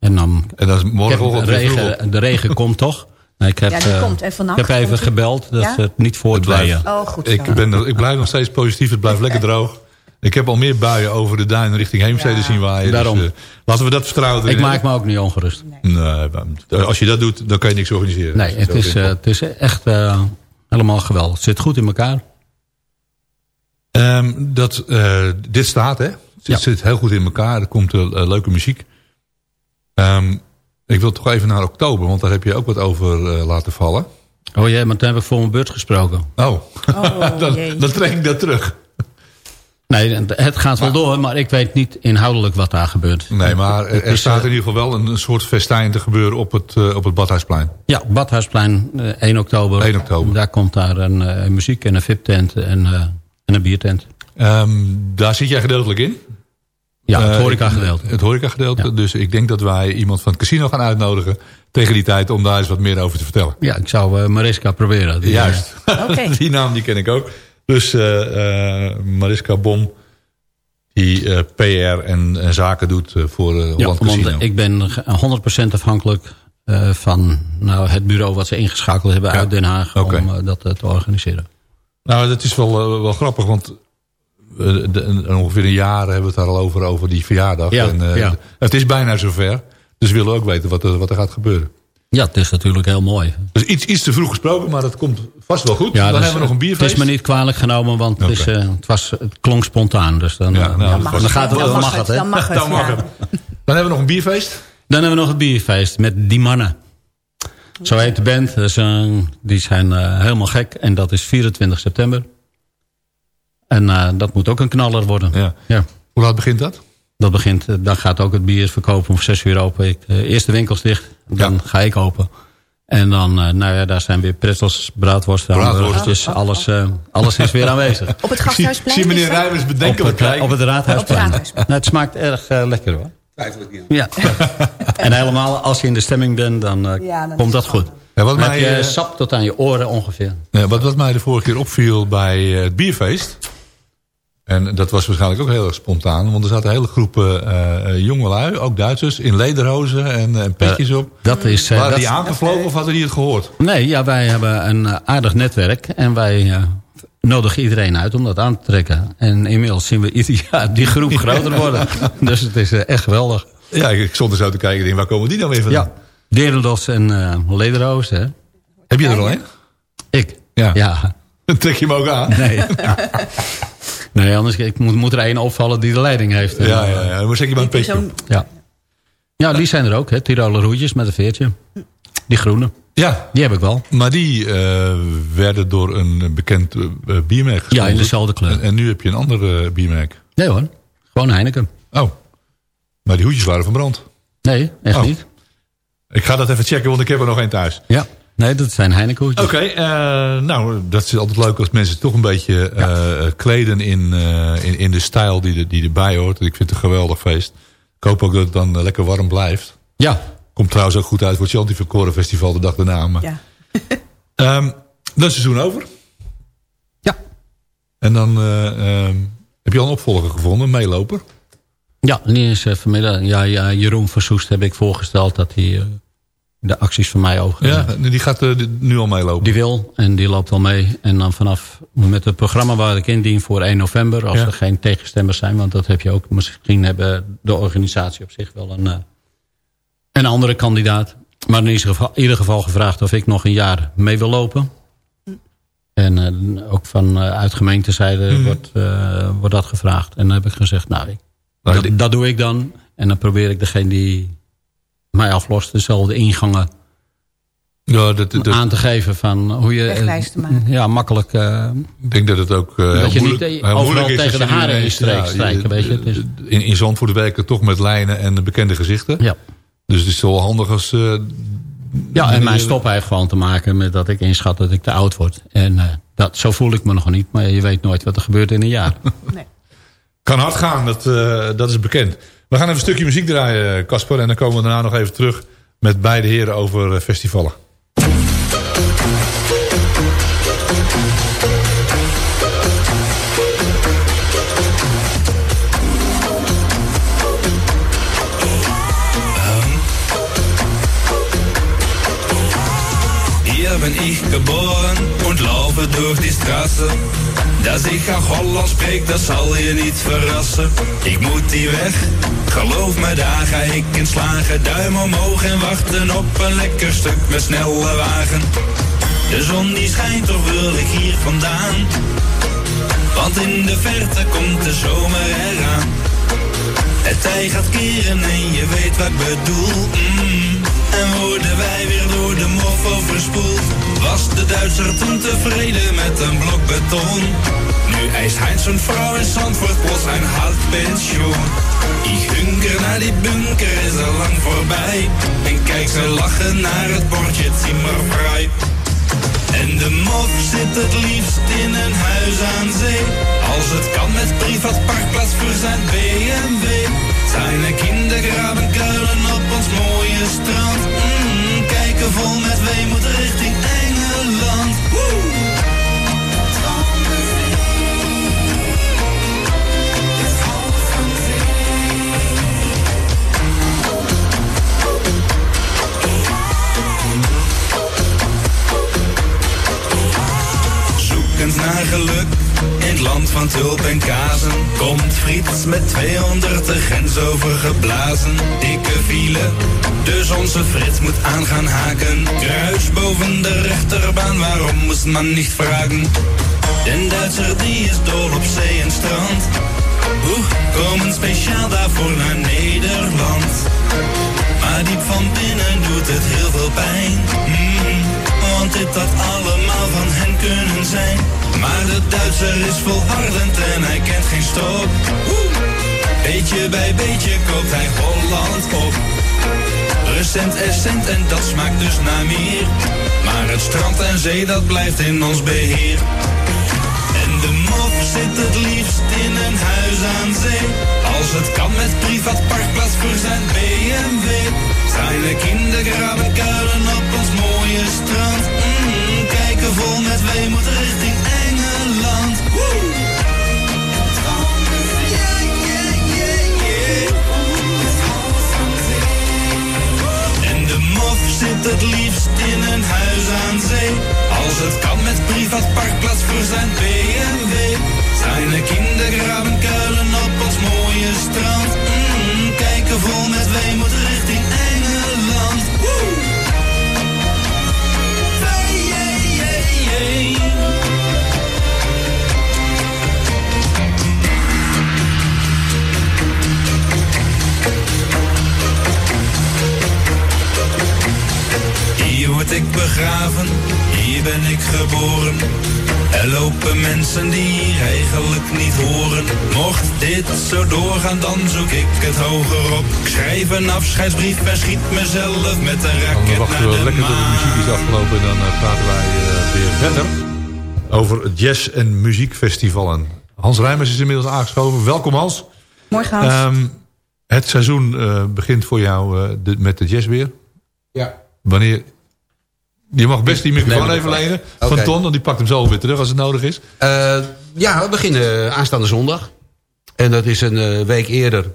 En dan En dan is morgenochtend de regen, op. de regen komt toch. Nee, ik heb, Ja, die eh, komt. En vannacht ik heb even gebeld dat Ja? ze het niet voor Het blijft. tweeën. Oh, goed zo. Ik, ben, er- ik blijf nog steeds positief. Het blijft lekker droog. Ik heb al meer buien over de duinen richting Heemstede Ja. zien waaien. Daarom. Dus, eh, laten we dat vertrouwen Ik maak me ook niet ongerust. Nee, als je dat doet, dan kan je niks organiseren. Nee, het is, het is echt eh, helemaal geweldig. Het zit goed in elkaar. Ehm, dat, eh, dit staat, hè? Het Ja. zit heel goed in elkaar. Er komt eh, leuke muziek. Ehm, ik wil toch even naar oktober, want daar heb je ook wat over eh, laten vallen. Oh jee, maar toen heb ik voor mijn beurt gesproken. Oh, dan, jee. dan trek ik dat terug. Nee, het gaat wel door, maar ik weet niet inhoudelijk wat daar gebeurt. Nee, maar er, er is, staat eh, in ieder geval wel een, een soort festijn te gebeuren op het, eh, op het Badhuisplein. Ja, Badhuisplein, eh, 1 oktober. 1 oktober. Daar komt daar een eh, muziek en een VIP-tent en, eh, en een biertent. Ehm, daar zit jij gedeeltelijk in. Ja, het Eh, horeca-gedeelte. Het horeca-gedeelte. Ja. Dus ik denk dat wij iemand van het casino gaan uitnodigen tegen die tijd om daar eens wat meer over te vertellen. Ja, ik zou eh, Mariska proberen. Die, Juist. Oké. die naam die ken ik ook. Dus eh, eh, Mariska Bom, die eh, PR en, en zaken doet eh, voor eh Ja, Holland Casino. ik ben ge- 100% afhankelijk eh, van nou, het bureau wat ze ingeschakeld hebben Ja. uit Den Haag om eh, dat eh, te organiseren. Nou, dat is wel, eh, wel grappig, want eh, de, een- ongeveer een jaar hebben we het daar al over, over die verjaardag. Ja, en, eh, ja. Het is bijna zover, dus we willen ook weten wat er, wat er gaat gebeuren. Ja, het is natuurlijk heel mooi. Dus iets, iets te vroeg gesproken, maar dat komt vast wel goed. Ja, dan dus, hebben we nog een Het bierfeest. is me niet kwalijk genomen, want het, is, eh, het, was, het klonk spontaan. Dus dan, Ja, nou, dan, gaat het, Dan dan mag het. hè? Dan mag het, Dan mag het. Dan hebben we nog een bierfeest. Dan hebben we nog het bierfeest met Die Mannen. Zo heet de band. Dus, die zijn eh, helemaal gek. En dat is 24 september. En eh, dat moet ook een knaller worden. Ja. Ja. Hoe laat begint dat? Dat begint, eh, dan gaat ook het bier verkopen om 6 uur open. Ik, eh, eerst de winkels dicht, dan Ja. ga ik open. En dan, eh, nou ja, daar zijn weer pretzels, braadworsten, Braadworst. hamburgertjes. Alles, eh, alles is weer aanwezig. Op het Ik zie, gasthuisplein? zie meneer? Rijmers op, bedenkelijk het, op het Raadhuisplein. Op het Raadhuisplein. Nou, het smaakt erg lekker hoor. Ja. en helemaal als je in de stemming bent, dan, eh, Ja, dan komt dat goed. Ja, wat, Dan heb je eh, sap tot aan je oren ongeveer. ja, wat, wat mij de vorige keer opviel bij eh, het bierfeest... en dat was waarschijnlijk ook heel erg spontaan... want er zaten hele groepen eh eh, jongelui, ook Duitsers... in lederhozen en, en petjes op. Dat is, eh, Waren dat- die aangevlogen of hadden die het gehoord? Nee, ja, wij hebben een aardig netwerk. En wij nodigen iedereen uit om dat aan te trekken. En inmiddels zien we ieder jaar die groep groter worden. Dus het is eh, echt geweldig. Ja, ik, ik stond er zo te kijken denk, waar komen die dan weer vandaan? Ja, Derendos en eh Lederhoos, hè. Heb je er al een? Ik? Ja. Ja, Dan trek je hem ook aan. nee. nee, anders ik moet, moet er één opvallen die de leiding heeft. Ja, ja, ja. Dan zeg je maar een petje. Ja. Ja, die zijn er ook, hè. Tiroler hoedjes met een veertje. Die groene. Ja, Die heb ik wel. maar die eh, werden door een bekend eh, biermerk Ja, in dezelfde kleur. En, en nu heb je een ander eh, biermerk. Nee hoor, gewoon Heineken. Oh, maar die hoedjes waren verbrand. Nee, echt Oh. niet. Ik ga dat even checken, want ik heb er nog één thuis. Ja, nee, dat zijn Heineken hoedjes. Oké, nou, dat is altijd leuk als mensen toch een beetje kleden in, in, in de stijl die, die erbij hoort. Ik vind het een geweldig feest. Ik hoop ook dat het dan lekker warm blijft. Ja, Komt trouwens ook goed uit voor het Chantiverkoren Festival de dag daarna. Maar, Ja. Ehm, dat is seizoen over. Ja. En dan eh, ehm, heb je al een opvolger gevonden, een meeloper. Ja, die is eh, vanmiddag. Ja, ja, Jeroen Versoest heb ik voorgesteld dat hij eh, de acties van mij over. Ja, die gaat nu al meelopen. Die wil en die loopt al mee. En dan vanaf met het programma waar ik indien voor 1 november... als Ja. er geen tegenstemmers zijn... want dat heb je ook misschien hebben de organisatie op zich wel een, eh, een andere kandidaat. Maar in ieder, geval, in ieder geval gevraagd of ik nog een jaar mee wil lopen. En eh, ook van uh, uit gemeentezijde Mhm. wordt, eh, wordt dat gevraagd. En dan heb ik gezegd, nou, ik, dat, doe ik dan. En dan probeer ik degene die mij aflost... dezelfde ingangen Ja, dat, dat, aan te geven van hoe je... Wegwijs te maken. Ja, makkelijk... eh, ik denk dat het ook eh, Dat je moeilijk, niet, eh, heel overal moeilijk is tegen de haren in streek ja, strijken, je- weet je. Het is- In, in Zandvoort werken we toch met lijnen en bekende gezichten. ja. Dus het is wel handig als... eh, ja, en mijn meneer- stop heeft gewoon te maken met dat ik inschat dat ik te oud word. En eh, dat, zo voel ik me nog niet. Maar je weet nooit wat er gebeurt in een jaar. Kan hard gaan, dat, eh, dat is bekend. We gaan even een stukje muziek draaien, Casper. En dan komen we daarna nog even terug met beide heren over eh, festivalen. die straße. Dat ik ga Holland spreek, dat zal je niet verrassen. Ik moet die weg, geloof me, daar ga ik in slagen. Duim omhoog en wachten op een lekker stuk met snelle wagen. De zon die schijnt, toch wil ik hier vandaan. Want in de verte komt de zomer eraan. Het tij gaat keren en je weet wat ik bedoel. Mm. En worden wij weer door de mof overspoeld. Was de Duitser toen tevreden met een blok beton? Nu eist Heinz zijn vrouw in Zandvoort plots een halbpensioen. Ik hunker naar die bunker, is al lang voorbij. En kijk ze lachen naar het bordje Zimmervrij. En de mof zit het liefst in een huis aan zee. Als het kan met privat parkplaats voor zijn BMW. Zijn kindergraven kuilen op ons mooie strand. Mm, kijken vol met weemoed richting Engeland. Woe! Zoekend naar geluk in het land van tulp en kazen. Komt Frits met 200 de grens overgeblazen. Dikke file, dus onze Frits moet aan gaan haken. Kruis boven de rechterbaan, waarom moest man niet vragen? Den Duitser die is dol op zee en strand. Oeh, komen speciaal daarvoor naar Nederland. Maar diep van binnen doet het heel veel pijn. Mm, want dit had allemaal van hen kunnen zijn. Maar de Duitser is volhardend en hij kent geen stop. Beetje bij beetje koopt hij Holland op. Recent essent en dat smaakt dus naar meer. Maar het strand en zee dat blijft in ons beheer. En de mof zit het liefst in een huis aan zee. Als het kan met privat parkplaats voor BMW. Zijn kindergraven kuilen op ons mooie strand. Mm, kijken vol met weemoed richting Engeland. Woe! En de mof zit het liefst in een huis aan zee. Als het kan met privat parkplaats voor zijn BMW. Zijn kindergraven kuilen op ons mooie strand. Mm, kijken vol met word ik begraven, hier ben ik geboren. Er lopen mensen die hier eigenlijk niet horen. Mocht dit zo doorgaan, dan zoek ik het hoger op. Ik schrijf een afscheidsbrief en schiet mezelf met een Dan raket wachten naar we de lekker tot de muziek is afgelopen. En dan eh, praten wij eh, weer verder. Over het jazz- en muziekfestivalen. Hans Rijmers is inmiddels aangeschoven. Welkom Hans. Morgen Hans. Ehm, het seizoen eh, begint voor jou eh, de- met de jazz weer. Ja. Wanneer... Je mag best die microfoon even lenen. Van Ton, want die pakt hem zo weer terug als het nodig is. Eh, ja, we beginnen aanstaande zondag. En dat is een eh, week eerder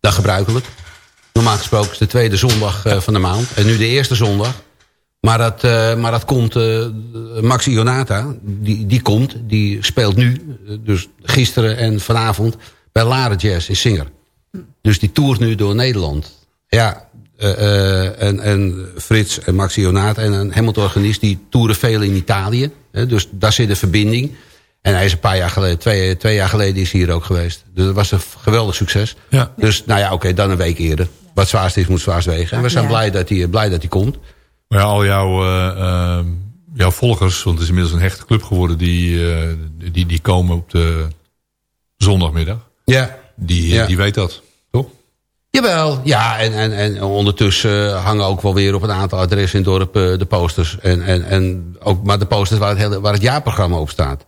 dan gebruikelijk. Normaal gesproken is de tweede zondag eh, van de maand. En nu de eerste zondag. Maar dat, eh, maar dat komt... eh Maxi Ionata, die, die komt. Die speelt nu, eh, dus gisteren en vanavond... bij Laren Jazz in Singer. Dus die toert nu door Nederland. Ja, eh, eh, en, en Frits en Maxi Ionata en een Hamilton-organist... die toeren veel in Italië. Hè, dus daar zit een verbinding. En hij is een paar jaar geleden, twee, twee jaar geleden is hij hier ook geweest. Dus dat was een geweldig succes. Ja. Dus nou ja, oké, dan een week eerder. Wat zwaarst is, moet zwaarst wegen. En we zijn Ja. blij, dat hij, blij dat hij komt. Maar ja, al jouw, eh, eh, jouw volgers, want het is inmiddels een hechte club geworden... die, eh, die, die komen op de zondagmiddag. Ja. Die, Ja. die weet dat? Jawel, ja, en, en, en ondertussen hangen ook wel weer op een aantal adressen in het dorp eh, de posters. En, en, en ook maar de posters waar het, hele, waar het jaarprogramma op staat.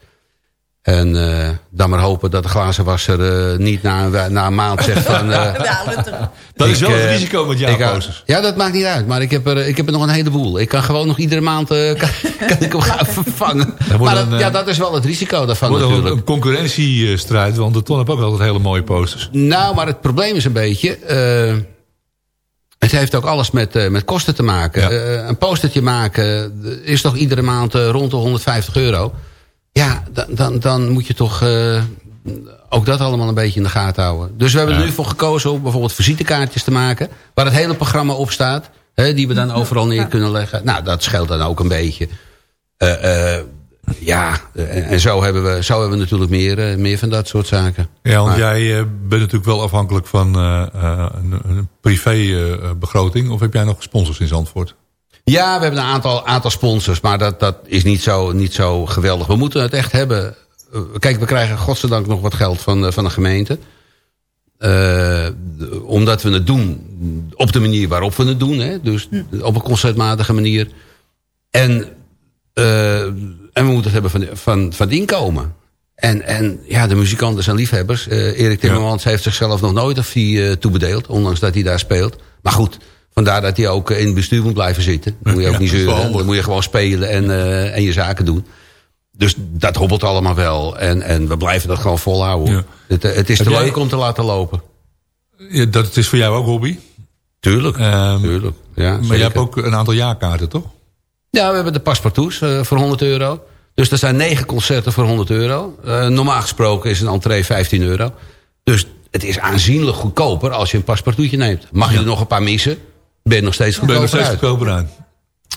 En eh, dan maar hopen dat de glazenwasser eh, niet na, een- na een maand zegt van... eh, Dat is wel het risico met ik, jaarposters. ja, dat maakt niet uit. Maar ik heb er, ik heb er nog een heleboel. Ik kan gewoon nog iedere maand eh, kan, kan ik hem gaan vervangen. Maar dat, een, ja, dat is wel het risico daarvan Het wordt natuurlijk. een concurrentiestrijd, want de Ton heeft ook altijd hele mooie posters. Nou, maar het probleem is een beetje... eh, het heeft ook alles met, eh, met kosten te maken. Ja. Eh, een postertje maken is toch iedere maand eh, rond de 150 euro. Ja, dan, dan, dan moet je toch eh, ook dat allemaal een beetje in de gaten houden. Dus we hebben er nu voor gekozen om bijvoorbeeld visitekaartjes te maken... waar het hele programma op staat, hè, die we dan overal neer kunnen leggen. Nou, dat scheelt dan ook een beetje. Eh, eh, ja, en, en zo, hebben we, zo hebben we natuurlijk meer, eh, meer van dat soort zaken. Ja, want Maar- jij bent natuurlijk wel afhankelijk van eh, eh, een, een privébegroting. of heb jij nog sponsors in Zandvoort? Ja, we hebben een aantal, aantal sponsors, maar dat, dat is niet zo, niet zo geweldig. We moeten het echt hebben. Eh, Kijk, we krijgen godzijdank nog wat geld van, eh, van de gemeente. Eh, omdat we het doen op de manier waarop we het doen. Hè? Dus op een concertmatige manier. En, eh, en we moeten het hebben van, van, van het inkomen. En, en ja, de muzikanten zijn liefhebbers. Eh, Erik Timmermans heeft zichzelf nog nooit een fee eh, toebedeeld. Ondanks dat hij daar speelt. Maar goed, vandaar dat hij ook eh, in het bestuur moet blijven zitten. Dan moet je ook Ja, niet zeuren. Dan moet je gewoon spelen en, eh, en je zaken doen. Dus dat hobbelt allemaal wel. En, en we blijven dat gewoon volhouden. Ja. Het, eh, het is Heb te jij- leuk om te laten lopen. Ja, dat het is voor jou ook hobby. Tuurlijk. Ehm, tuurlijk. Ja, maar je hebt ook een aantal jaarkaarten, toch? Ja, we hebben de paspartouts voor 100 euro. Dus er zijn negen concerten voor 100 euro. Normaal gesproken is een entree 15 euro. Dus het is aanzienlijk goedkoper als je een paspartoutje neemt. Mag je er nog een paar missen, ben je nog steeds Ben je goedkoper nog steeds uit. goedkoper aan.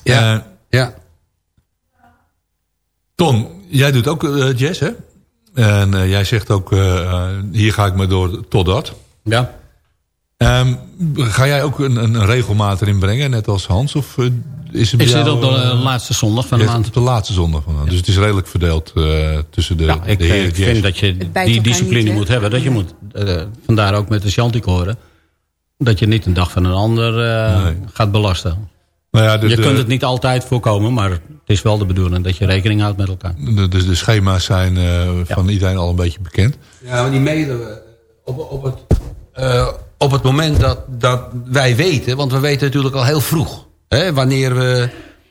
Ja. Eh, ja. Ton, jij doet ook eh, jazz, hè? En eh, jij zegt ook, hier ga ik me door tot dat. Ja. Ehm, ga jij ook een, een regelmaat erin brengen, net als Hans? Of is het bij Ik zit jou, op de laatste zondag van de maand. op de laatste zondag van. Dus het is redelijk verdeeld eh, tussen de, Ja, ik, de heren ik jazz. vind dat je die discipline niet, moet hebben. Dat je moet, eh, vandaar ook met de Chanticoren. Dat je niet een dag van een ander eh, Nee. gaat belasten. Nou ja, de, je de- kunt het niet altijd voorkomen, maar het is wel de bedoeling dat je rekening houdt met elkaar. de, de, de schema's zijn eh, van iedereen al een beetje bekend. Ja, maar die mailen we op, op, het, eh, op het moment dat, dat wij weten... want we weten natuurlijk al heel vroeg... Hè, wanneer we...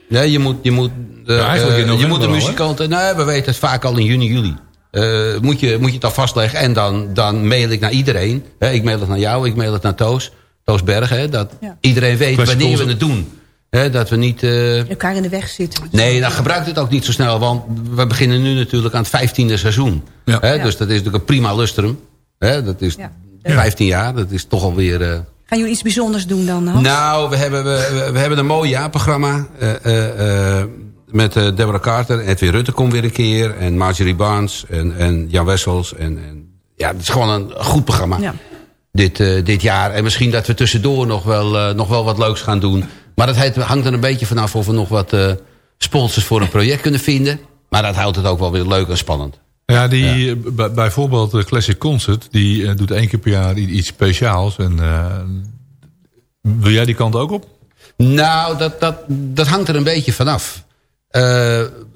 Nee, je moet, je moet, de, Ja, eigenlijk in eh, je moet de muzikanten... Nee, we weten het vaak al in juni, juli. Eh, moet, je, moet je het al vastleggen. En dan, dan mail ik naar iedereen. Hè, ik mail het naar jou, ik mail het naar Toos. Toos Berg, hè, dat Ja. iedereen weet Classic wanneer we het doen. Hè, dat we niet... eh, Elkaar in de weg zitten. Nee, dan gebruikt het ook niet zo snel. Want we beginnen nu natuurlijk aan het vijftiende seizoen. Ja. Hè, Ja. Dus dat is natuurlijk een prima lustrum. Hè, dat is Ja. 15 jaar. Dat is toch alweer... eh Gaan jullie iets bijzonders doen dan, Hans? Nou, we hebben, we, we- hebben een mooi jaarprogramma. eh, eh, eh, met Deborah Carter. Edwin Rutte komt weer een keer. En Marjorie Barnes. En, en Jan Wessels. En, en, ja, het is gewoon een goed programma. Ja. Dit, eh, dit jaar. En misschien dat we tussendoor nog wel, eh, nog wel wat leuks gaan doen. Maar dat heet- hangt er een beetje vanaf of we nog wat eh, sponsors voor een project kunnen vinden. Maar dat houdt het ook wel weer leuk en spannend. Ja, die, bij- bijvoorbeeld de Classic Concert, die doet één keer per jaar iets speciaals. En, wil jij die kant ook op? Nou, dat, dat, dat hangt er een beetje vanaf.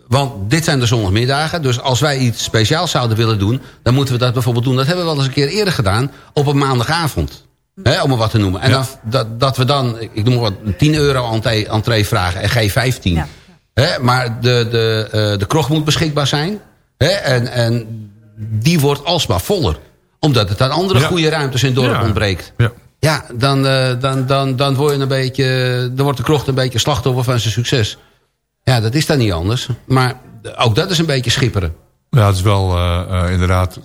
Want dit zijn de zondagmiddagen. Dus als wij iets speciaals zouden willen doen... dan moeten we dat bijvoorbeeld doen. Dat hebben we wel eens een keer eerder gedaan. Op een maandagavond. Hè, om het wat te noemen. En Ja. dan, dat, dat we dan, ik noem maar wat, 10 euro entree, entree vragen. En geen 15. Ja. Hè, maar de, de, eh, de kroeg moet beschikbaar zijn. Hè, en, en die wordt alsmaar voller. Omdat het aan andere Ja. goede ruimtes in het dorp Ja. ontbreekt. Ja. Ja, dan, eh, dan, dan, dan, word je een beetje, dan wordt de krocht een beetje slachtoffer van zijn succes. Ja, dat is dan niet anders. Maar ook dat is een beetje schipperen. Ja, het is wel eh, eh, inderdaad...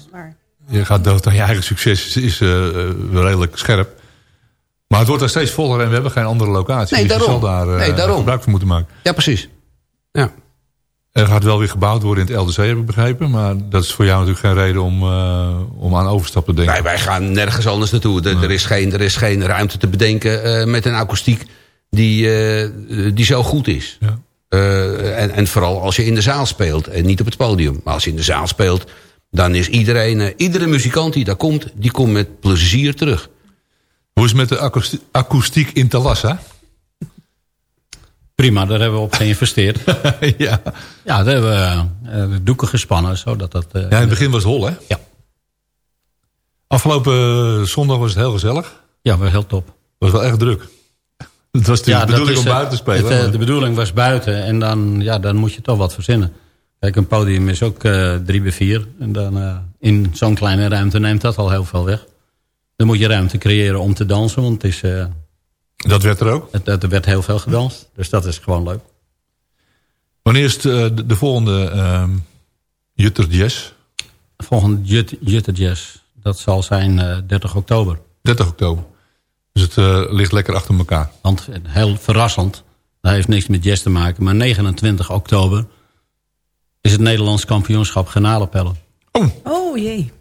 Je gaat dood aan je eigen succes. is, is eh, eh, wel redelijk scherp. Maar het wordt er steeds voller en we hebben geen andere locatie. Nee, dus je daarom. zal daar eh, Nee, daarom. gebruik van moeten maken. Ja, precies. Ja. Er gaat wel weer gebouwd worden in het LDC, heb ik begrepen. Maar dat is voor jou natuurlijk geen reden om, eh, om aan overstap te denken. Wij, wij gaan nergens anders naartoe. Er, er, is, geen, er is geen ruimte te bedenken eh, met een akoestiek die, eh, die zo goed is. Ja. Eh, en, en vooral als je in de zaal speelt en niet op het podium. Maar als je in de zaal speelt, dan is iedereen, eh, iedere muzikant die daar komt, die komt met plezier terug. Hoe is het met de akoesti- akoestiek in Talassa? Prima, daar hebben we op geïnvesteerd. ja. ja, daar hebben we eh, doeken gespannen. Zodat dat, eh, ja, in het begin was het hol, hè? Ja. Afgelopen zondag was het heel gezellig. Ja, was heel top. was wel echt druk. Het was de Ja, bedoeling om eh, buiten te spelen. het, eh, de bedoeling was buiten en dan, ja, dan moet je toch wat verzinnen. Kijk, een podium is ook eh, drie bij vier. En dan in zo'n kleine ruimte neemt dat al heel veel weg. Dan moet je ruimte creëren om te dansen, want het is... dat werd er ook? Het, het- er werd heel veel gedanst, dus dat is gewoon leuk. Wanneer is de, de volgende ehm, Jutter Jazz. Volgende Jut, Jutter Jazz. Dat zal zijn eh 30 oktober. 30 oktober. Dus het eh, ligt lekker achter elkaar. Want eh, heel verrassend, dat heeft niks met jazz te maken... maar 29 oktober is het Nederlands kampioenschap garnalenpellen. Oh jee.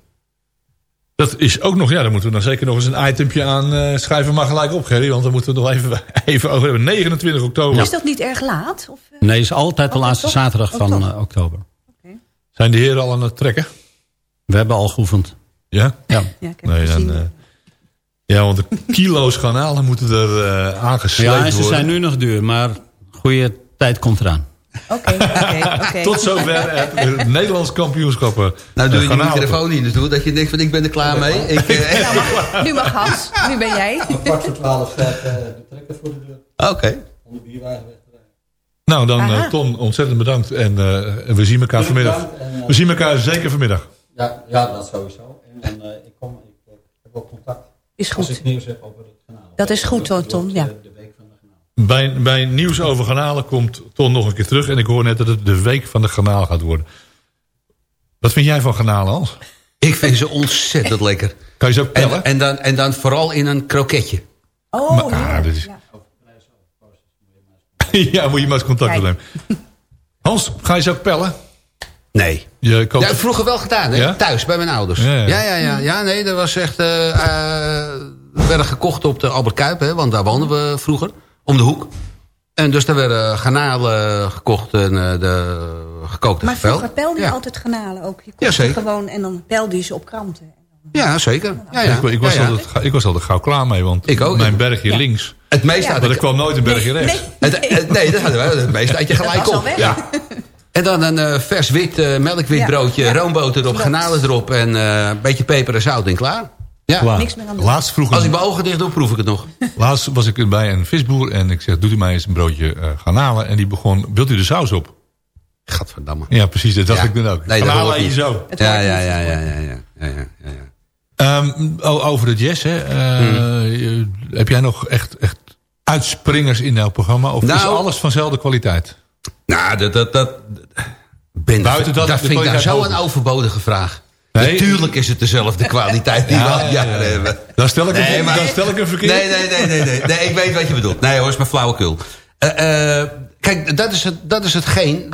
Dat is ook nog, ja, daar moeten we dan zeker nog eens een itempje aan eh, schrijven. Maar gelijk op, Gerry, want daar moeten we nog even, even over hebben. 29 oktober. Is dat niet erg laat? Of, eh? Nee, is altijd de Oh, laatste toch? zaterdag Oh, van eh, oktober. Zijn de heren al aan het trekken? We hebben al geoefend. Ja? Ja. Ja, ik heb Nee, dan, eh, ja, want de kilo's garnalen moeten er eh aangesleept Ja, en ze worden. zijn nu nog duur, maar goede tijd komt eraan. Oké, oké, oké. Tot zover het, het Nederlands kampioenschappen. Nou doe je die garnalen. microfoon niet naartoe, dat je denkt van ik ben er klaar mee. Ik, eh, Nou, maar nu mag Hans. Nu ben jij. Kwart voor twaalf staat de trekker voor de deur. Oké. Bierwagen weg rijden. Nou, dan eh, Aha. Ton, ontzettend bedankt. En eh, we zien elkaar vanmiddag. en, eh, We zien elkaar zeker vanmiddag. Ja, ja, dat sowieso. En dan, eh, ik, kom, ik, eh, heb ook contact. Is Als goed. ik nieuws heb over het kanaal. Dat is goed, hoor, Ton, ja. De week van de kanaal. Bij, bij nieuws over garnalen komt Ton nog een keer terug. En ik hoor net dat het de week van de garnaal gaat worden. Wat vind jij van garnalen, Hans? Ik vind ze ontzettend lekker. Kan je ze ook pellen? En, en, dan, en dan vooral in een kroketje. Oh, Maar- ja. ah, is- Ja. ja, moet je maar eens contact opnemen. Hans, ga je ze ook pellen? Nee. Je koopt... Ja, vroeger wel gedaan, hè? Ja? Thuis, bij mijn ouders. Ja, Ja, ja. ja, ja. ja, nee, dat was echt... eh eh, we werden gekocht op de Albert Kuip, hè, want daar woonden we vroeger. Om de hoek. En dus daar werden garnalen gekocht en eh, de gekookte Maar vroeger pelde je ja. altijd garnalen ook. Je Ja, zeker. gewoon en dan pelde je ze op kranten. Ja, zeker. Ja, ja. Ik, ik, was Ja, ja. Altijd, ik was altijd gauw klaar mee, want Ik ook. mijn bergje Ja. links... Het meeste Maar er kwam nooit een bergje rechts. Nee, Het, het- nee, dat hadden we. Het meeste uit je Dat gelijk was al op. weg. Ja. En dan een eh, vers wit eh, melkwit broodje, Ja. roomboter erop, garnalen erop en eh, een beetje peper en zout en klaar. Ja. Klaar. Niks meer aan. Laatst, vroeg Als ik mijn ogen dicht doe, proef ik het nog. laatst was ik bij een visboer en ik zeg, doet u mij eens een broodje eh garnalen? En die begon, wilt u de saus op? Gadverdamme. Ja, precies, dat dacht Ja. ik dan ook. Nee, garnalen je zo. Het Ja, ja, ja, ja, ja, ja, ja, ja, ja, ja. Ehm, over de jazz, hè. Eh, Hmm. Heb jij nog echt, echt uitspringers in jouw programma? Of is Nou- alles vanzelfde kwaliteit? Nou, dat... dat, dat ben, Buiten dat dat vind ik nou kwaliteit zo hoger. een overbodige vraag. Nee. Natuurlijk is het dezelfde kwaliteit die we al jaren hebben. Dan stel ik, Nee, een, maar- dan stel ik een verkeerd. Nee, nee, nee, nee, nee, nee. Ik weet wat je bedoelt. Nee hoor, is maar flauwekul. Eh, eh, kijk, dat is, het, dat is hetgeen,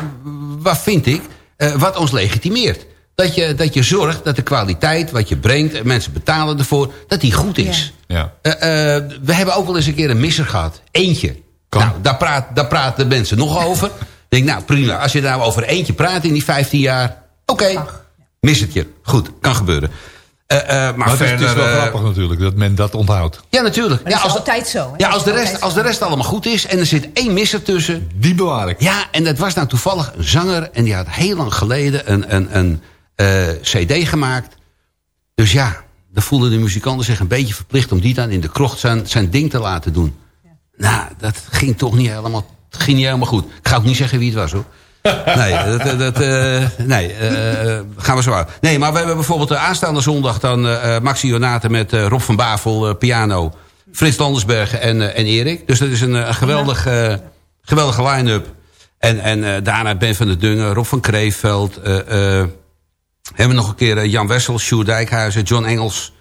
wat vind ik, eh, wat ons legitimeert. Dat je, dat je zorgt dat de kwaliteit wat je brengt, en mensen betalen ervoor, dat die goed is. Ja. Eh, eh, we hebben ook wel eens een keer een misser gehad. Eentje. Kan. Nou, daar, praat, daar praten mensen nog over. Ik denk, nou prima. Als je nou over eentje praat in die 15 jaar. Oké, missertje. Goed, kan gebeuren. Eh, eh, maar Maar het is, het verder... is wel eh, grappig natuurlijk dat men dat onthoudt. ja, natuurlijk. Maar Ja, als, altijd zo. hè? ja, als, de rest, als de rest allemaal goed is en er zit één misser tussen. Die bewaar ik. Ja, en dat was nou toevallig een zanger en die had heel lang geleden een, een, een eh, cd gemaakt. Dus ja, dan voelden de muzikanten zich een beetje verplicht om die dan in de krocht zijn, zijn ding te laten doen. Nou, dat ging toch niet helemaal, ging niet helemaal goed. Ik ga ook niet zeggen wie het was hoor. Nee, dat, dat, eh, nee eh, eh, gaan we zo uit. Nee, maar we hebben bijvoorbeeld de aanstaande zondag dan eh, Maxi Jonate met eh, Rob van Bavel piano. Frits Landersbergen en, eh, en Erik. Dus dat is een, een geweldig, geweldige line-up. En, en eh, daarna Ben van der Dungen, Rob van Kreeveld. eh, eh, hebben we nog een keer Jan Wessel, Sjoerd Dijkhuizen, John Engels.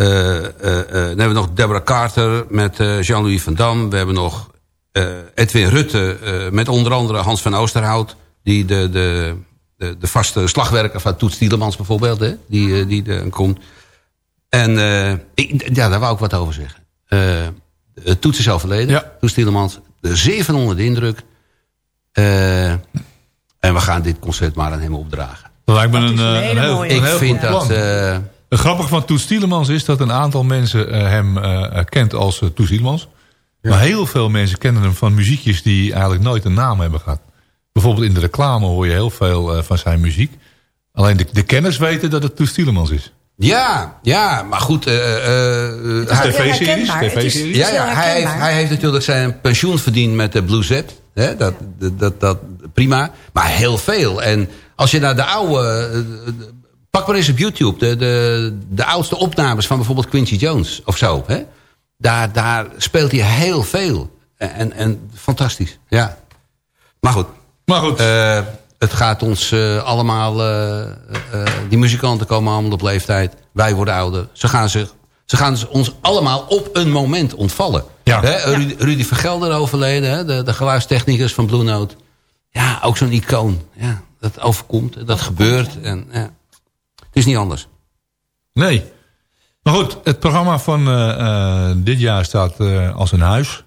Eh, eh, eh, dan hebben we nog Deborah Carter met eh, Jean-Louis van Dam. We hebben nog eh, Edwin Rutte eh, met onder andere Hans van Oosterhout. Die de, de, de, de vaste slagwerker van Toets Tielemans bijvoorbeeld. Hè, die, die er komt. En eh, ik, ja, daar wou ik wat over zeggen. Eh Toets is overleden. Ja. Toets Tielemans. Zeer van onder de indruk. Eh, en we gaan dit concert maar aan hem opdragen. Dat lijkt me een, een eh, hele heel, Ik vind dat... eh, Het grappige van Toets Tielemans is dat een aantal mensen eh, hem eh, kent als uh, Toets Tielemans. Maar heel veel mensen kennen hem van muziekjes die eigenlijk nooit een naam hebben gehad. Bijvoorbeeld in de reclame hoor je heel veel eh, van zijn muziek. Alleen de, de kenners weten dat het Toets Tielemans is. Ja, ja, maar goed. eh, eh, hij- TV-series, ja, ja, hij, heeft, hij heeft natuurlijk zijn pensioen verdiend met de Blue Z. Hè, dat, dat, dat, dat, prima. Maar heel veel. En als je naar de oude... Pak maar eens op YouTube de, de, de oudste opnames van bijvoorbeeld Quincy Jones of zo. Hè? Daar, daar speelt hij heel veel. En, en fantastisch, ja. Maar goed. Maar goed, eh, Het gaat ons eh, allemaal... eh, eh, die muzikanten komen allemaal op leeftijd. Wij worden ouder. Ze gaan, zich, ze gaan ons allemaal op een moment ontvallen. Ja. Hè, Rudy, Rudy Vergelder overleden. Hè, de, de geluidstechnicus van Blue Note. Ja, ook zo'n icoon. Ja, dat overkomt. Dat gebeurt. En, ja. Het is niet anders. Nee. Maar goed, het programma van eh, eh, dit jaar staat eh, als een huis.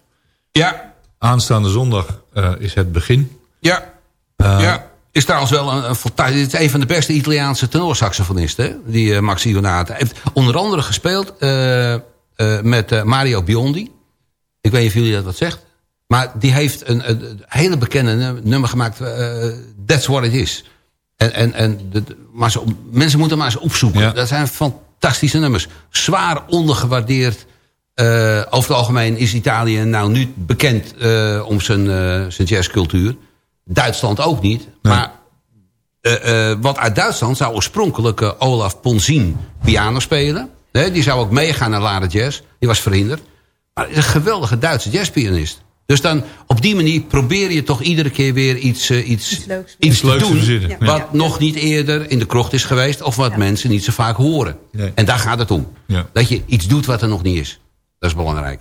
Ja. Aanstaande zondag is het begin. Ja. Ja. Is trouwens wel een, een fantastisch... Het is een van de beste Italiaanse tenorsaxofonisten. Die Max Ionata. heeft onder andere gespeeld met Mario Biondi. Ik weet niet of jullie dat wat zegt. Maar die heeft een, een- hele bekende num- nummer gemaakt. That's What It Is. En, en, en de, maar ze, mensen moeten maar eens opzoeken. Dat zijn fantastische nummers. Zwaar ondergewaardeerd. Eh, over het algemeen is Italië nou nu bekend eh, om zijn, eh, zijn jazzcultuur. Duitsland ook niet. Maar eh, eh, wat uit Duitsland zou oorspronkelijk Olaf Ponzin piano spelen. Die zou ook meegaan naar Lade Jazz. Die was verhinderd. Maar is een geweldige Duitse jazzpianist. Dus dan op die manier probeer je toch iedere keer weer iets, eh, iets, iets, leuks. Iets te leuks te doen. Wat Ja. nog niet eerder in de krocht is geweest. Of wat mensen niet zo vaak horen. Nee. En daar gaat het om. Ja. Dat je iets doet wat er nog niet is. Dat is belangrijk.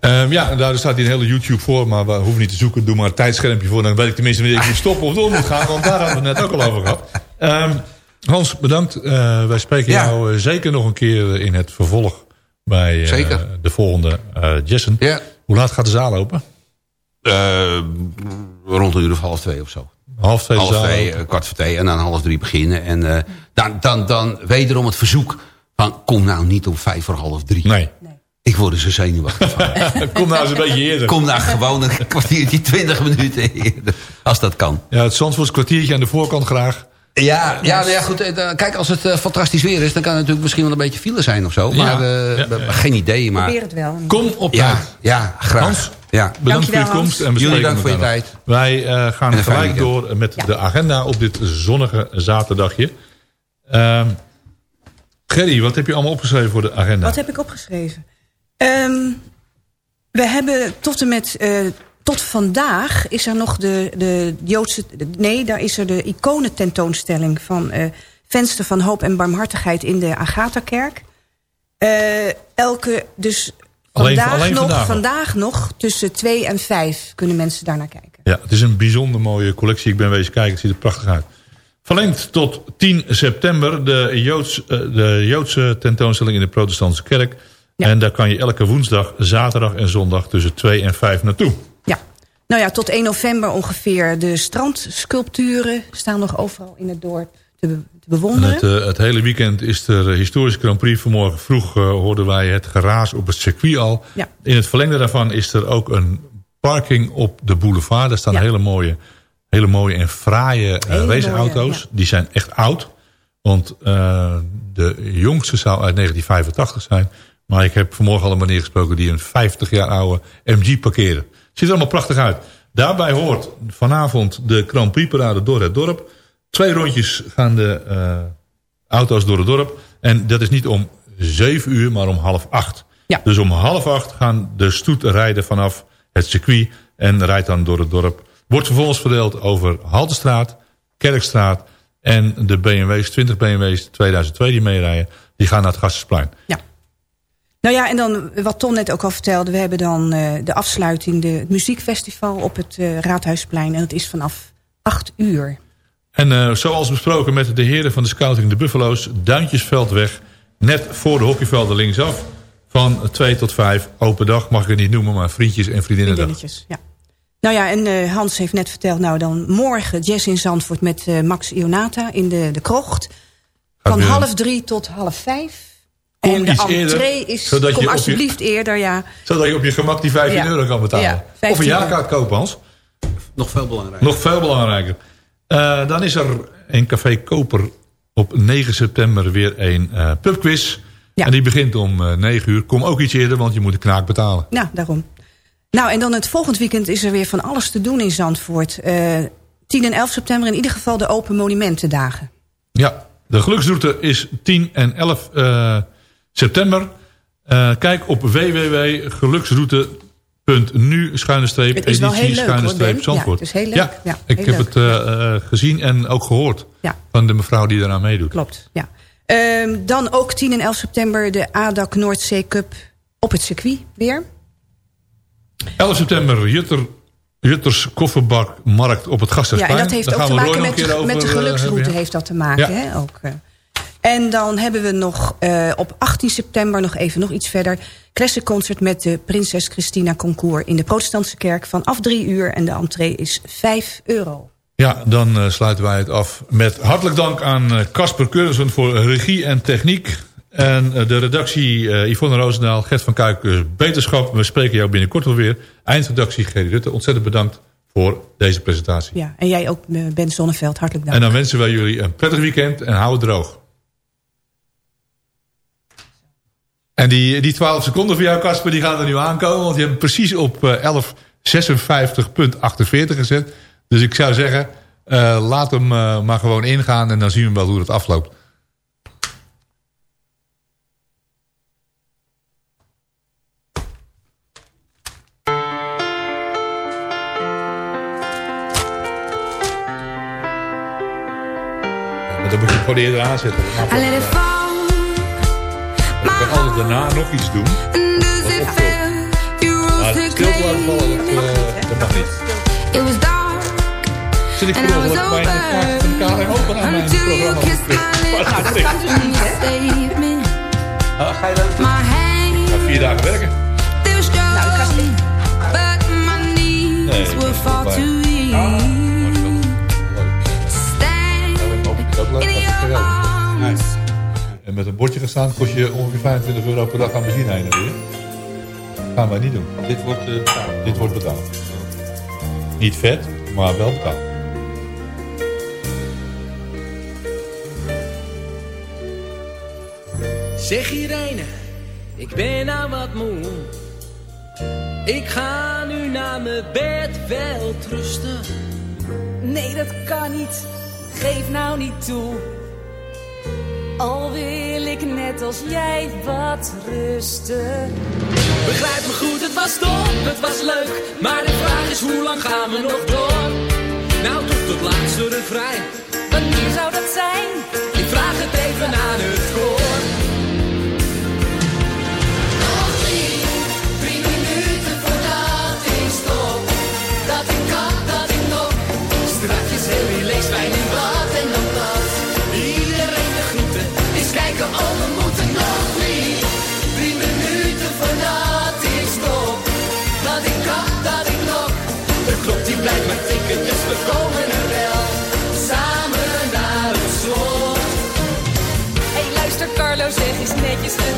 Ehm, ja, en daar staat hier een hele YouTube voor, maar we hoeven niet te zoeken. Doe maar een tijdschermpje voor, dan weet ik tenminste wanneer ik moet stoppen of door moet gaan. Want daar hadden we het net ook al over gehad. Ehm, Hans, bedankt. Eh, wij spreken Ja. jou eh, zeker nog een keer in het vervolg bij eh, Zeker. de volgende eh Jessen. Ja. Hoe laat gaat de zaal open? Eh, rond een uur of half twee of zo. Half twee half twee, eh, kwart voor twee en dan half drie beginnen. En eh, dan, dan, dan wederom het verzoek van kom nou niet om vijf voor half drie. Nee. Ik word er zo zenuwachtig van. Kom nou eens een beetje eerder. Kom nou gewoon een kwartiertje, twintig minuten eerder. Als dat kan. Ja, het Zandvoorts kwartiertje aan de voorkant graag. Ja, ja, nou ja goed. eh, Kijk, als het eh, fantastisch weer is... dan kan het natuurlijk misschien wel een beetje file zijn of zo. Maar eh, Ja, geen idee. Maar Probeer het wel. Kom op ja, tijd. ja, graag. Hans? Ja. Bedankt voor je komst. En we Jullie dank voor je nog. tijd. Wij eh, gaan gelijk weekend. door met de agenda op dit zonnige zaterdagje. Ehm Gerry, wat heb je allemaal opgeschreven voor de agenda? Wat heb ik opgeschreven? Ehm, we hebben tot en met... tot vandaag is er nog de, de Joodse... Nee, daar is er de iconententoonstelling van... eh Venster van Hoop en Barmhartigheid in de Agatha-kerk. Eh, elke, dus Alleen- vandaag, alleen nog, vandaag vandaag, nog. tussen twee en vijf kunnen mensen daar naar kijken. Ja, het is een bijzonder mooie collectie. Ik ben wezen kijken, het ziet er prachtig uit. Verlengd tot 10 september de, Joods, eh, de Joodse tentoonstelling in de protestantse kerk. En daar kan je elke woensdag, zaterdag en zondag tussen 2 en 5 naartoe. Nou ja, tot 1 november ongeveer. De strandsculpturen staan nog overal in het dorp te, be- te En bewonderen. het, eh, het hele weekend is er eh, historische Grand Prix. Vanmorgen vroeg eh, hoorden wij het geraas op het circuit al. Ja. In het verlengde daarvan is er ook een parking op de boulevard. Daar staan Ja. hele, mooie, hele mooie en fraaie raceauto's. ja. Die zijn echt oud. Want de jongste zou uit 1985 zijn. Maar ik heb vanmorgen al een meneer gesproken... die een 50 jaar oude MG parkeerde. Ziet er allemaal prachtig uit. Daarbij hoort vanavond de Grand Prix parade door het dorp. Twee rondjes gaan de eh, auto's door het dorp. En dat is niet om 7 uur, maar om half acht. Ja. Dus om half acht gaan de stoet rijden vanaf het circuit... en rijdt dan door het dorp. Wordt vervolgens verdeeld over Haltestraat, Kerkstraat... en de BMW's, 20 BMW's 2002 die meerijden... die gaan naar het Gassersplein. Ja. Nou ja, en dan wat Ton net ook al vertelde. We hebben dan eh, de afsluiting, de, het muziekfestival op het eh, Raadhuisplein. En dat is vanaf 8 uur. En eh, zoals besproken met de heren van de scouting de Buffalo's... Duintjesveldweg, net voor de hockeyvelden linksaf... van 2 tot 5, open dag mag ik het niet noemen... maar vriendjes en vriendinnendag. Vriendinnetjes, ja. Nou ja, en Hans heeft net verteld... nou dan morgen jazz in Zandvoort met Max Ionata in de, de krocht. Van half drie tot half vijf. Kom en de entree eerder, is... zodat je kom op je- alsjeblieft eerder, ja. Zodat je op je gemak die 15 Ja. euro kan betalen. Ja, of een 15 euro. jaarkaart kopen, Hans. Nog veel belangrijker. Nog veel belangrijker. Eh, dan is er in Café Koper op 9 september weer een eh, pubquiz. Ja. En die begint om eh 9 uur. Kom ook iets eerder, want je moet de knaak betalen. Nou, daarom. Nou, en dan het volgend weekend is er weer van alles te doen in Zandvoort. Eh 10 en 11 september in ieder geval de Open Monumentendagen. Ja, de geluksroute is 10 en 11 eh, september. Eh, kijk op Nu schuine streep, editie leuk, schuine streep. Zandvoort. Ja, het is heel leuk. Ja, Ja, ik heb leuk. het eh, eh, gezien en ook gehoord Ja. van de mevrouw die eraan meedoet. Klopt, ja. Ehm, dan ook 10 en 11 september de ADAC Noordzee Cup op het circuit weer. 11 september, Jutter, Jutters Kofferbakmarkt op het Ja, Gasthuisplein. en dat heeft Daar ook te maken met met de geluksroute ja. heeft dat te maken. Ja. Hè, ook. En dan hebben we nog eh, op 18 september nog even nog iets verder... Concert met de Prinses Christina Concours in de protestantse kerk... vanaf drie uur en de entree is 5 euro. Ja, dan eh, sluiten wij het af met hartelijk dank aan eh, Casper Keurzen voor regie en techniek. En de redactie Yvonne Roosendaal, Gert van Kuik, beterschap. We spreken jou binnenkort wel weer. Eindredactie Gerry Rutte, ontzettend bedankt voor deze presentatie. Ja, en jij ook, Ben Zonneveld, hartelijk dank. En dan wensen wij jullie een prettig weekend en hou het droog. En die, die 12 seconden voor jou, Casper, die gaan er nu aankomen. Want je hebt precies op eh, 11.56.48 gezet. Dus ik zou zeggen, eh, laat hem eh, maar gewoon ingaan. En dan zien we wel hoe het afloopt. Maar dan moet je gewoon eerder aanzetten. Kan altijd daarna nog iets doen. Does it feel you Maar rose to stil blijven vallen, dat, eh, dat mag niet. It was dark Zit ik was ongeluk mijn kaart van de KLM open aan mijn programma. Nou, dat kan dus niet, Save me. Ga je dat vier dagen werken. Nee, dat were is far En met een bordje gaan staan kost je ongeveer 25 euro per dag aan benzine heen en weer. Gaan wij niet doen. Dit wordt betaald. Dit wordt betaald. Niet vet, maar wel betaald. Zeg Irene, ik ben nou wat moe. Ik ga nu naar mijn bed wel rusten. Nee, dat kan niet. Geef nou niet toe. Al wil ik net als jij wat rusten. Begrijp me goed, het was top, het was leuk. Maar de vraag is, hoe lang gaan we nog door? Nou, tot het laatste refrein. Wanneer zou dat zijn? Ik vraag het even aan het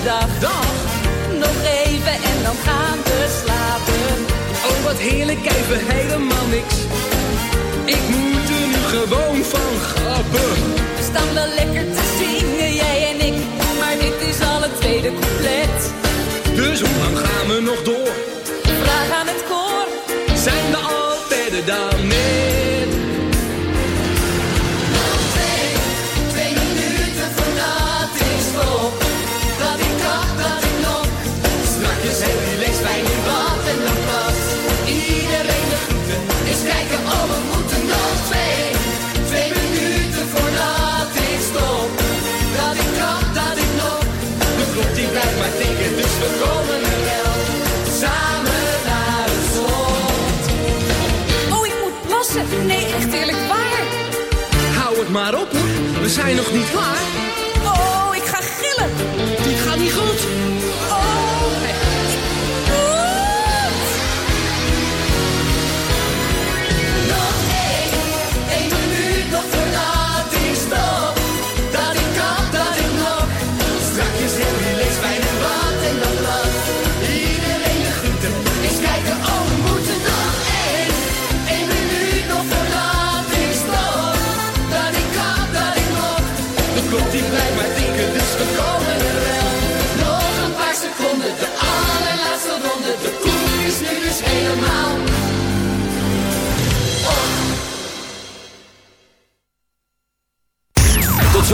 dag. Dag! Nog even en dan gaan we slapen. Oh wat heerlijk, even helemaal niks. Ik moet er nu gewoon van grappen. Maar op we zijn nog niet klaar.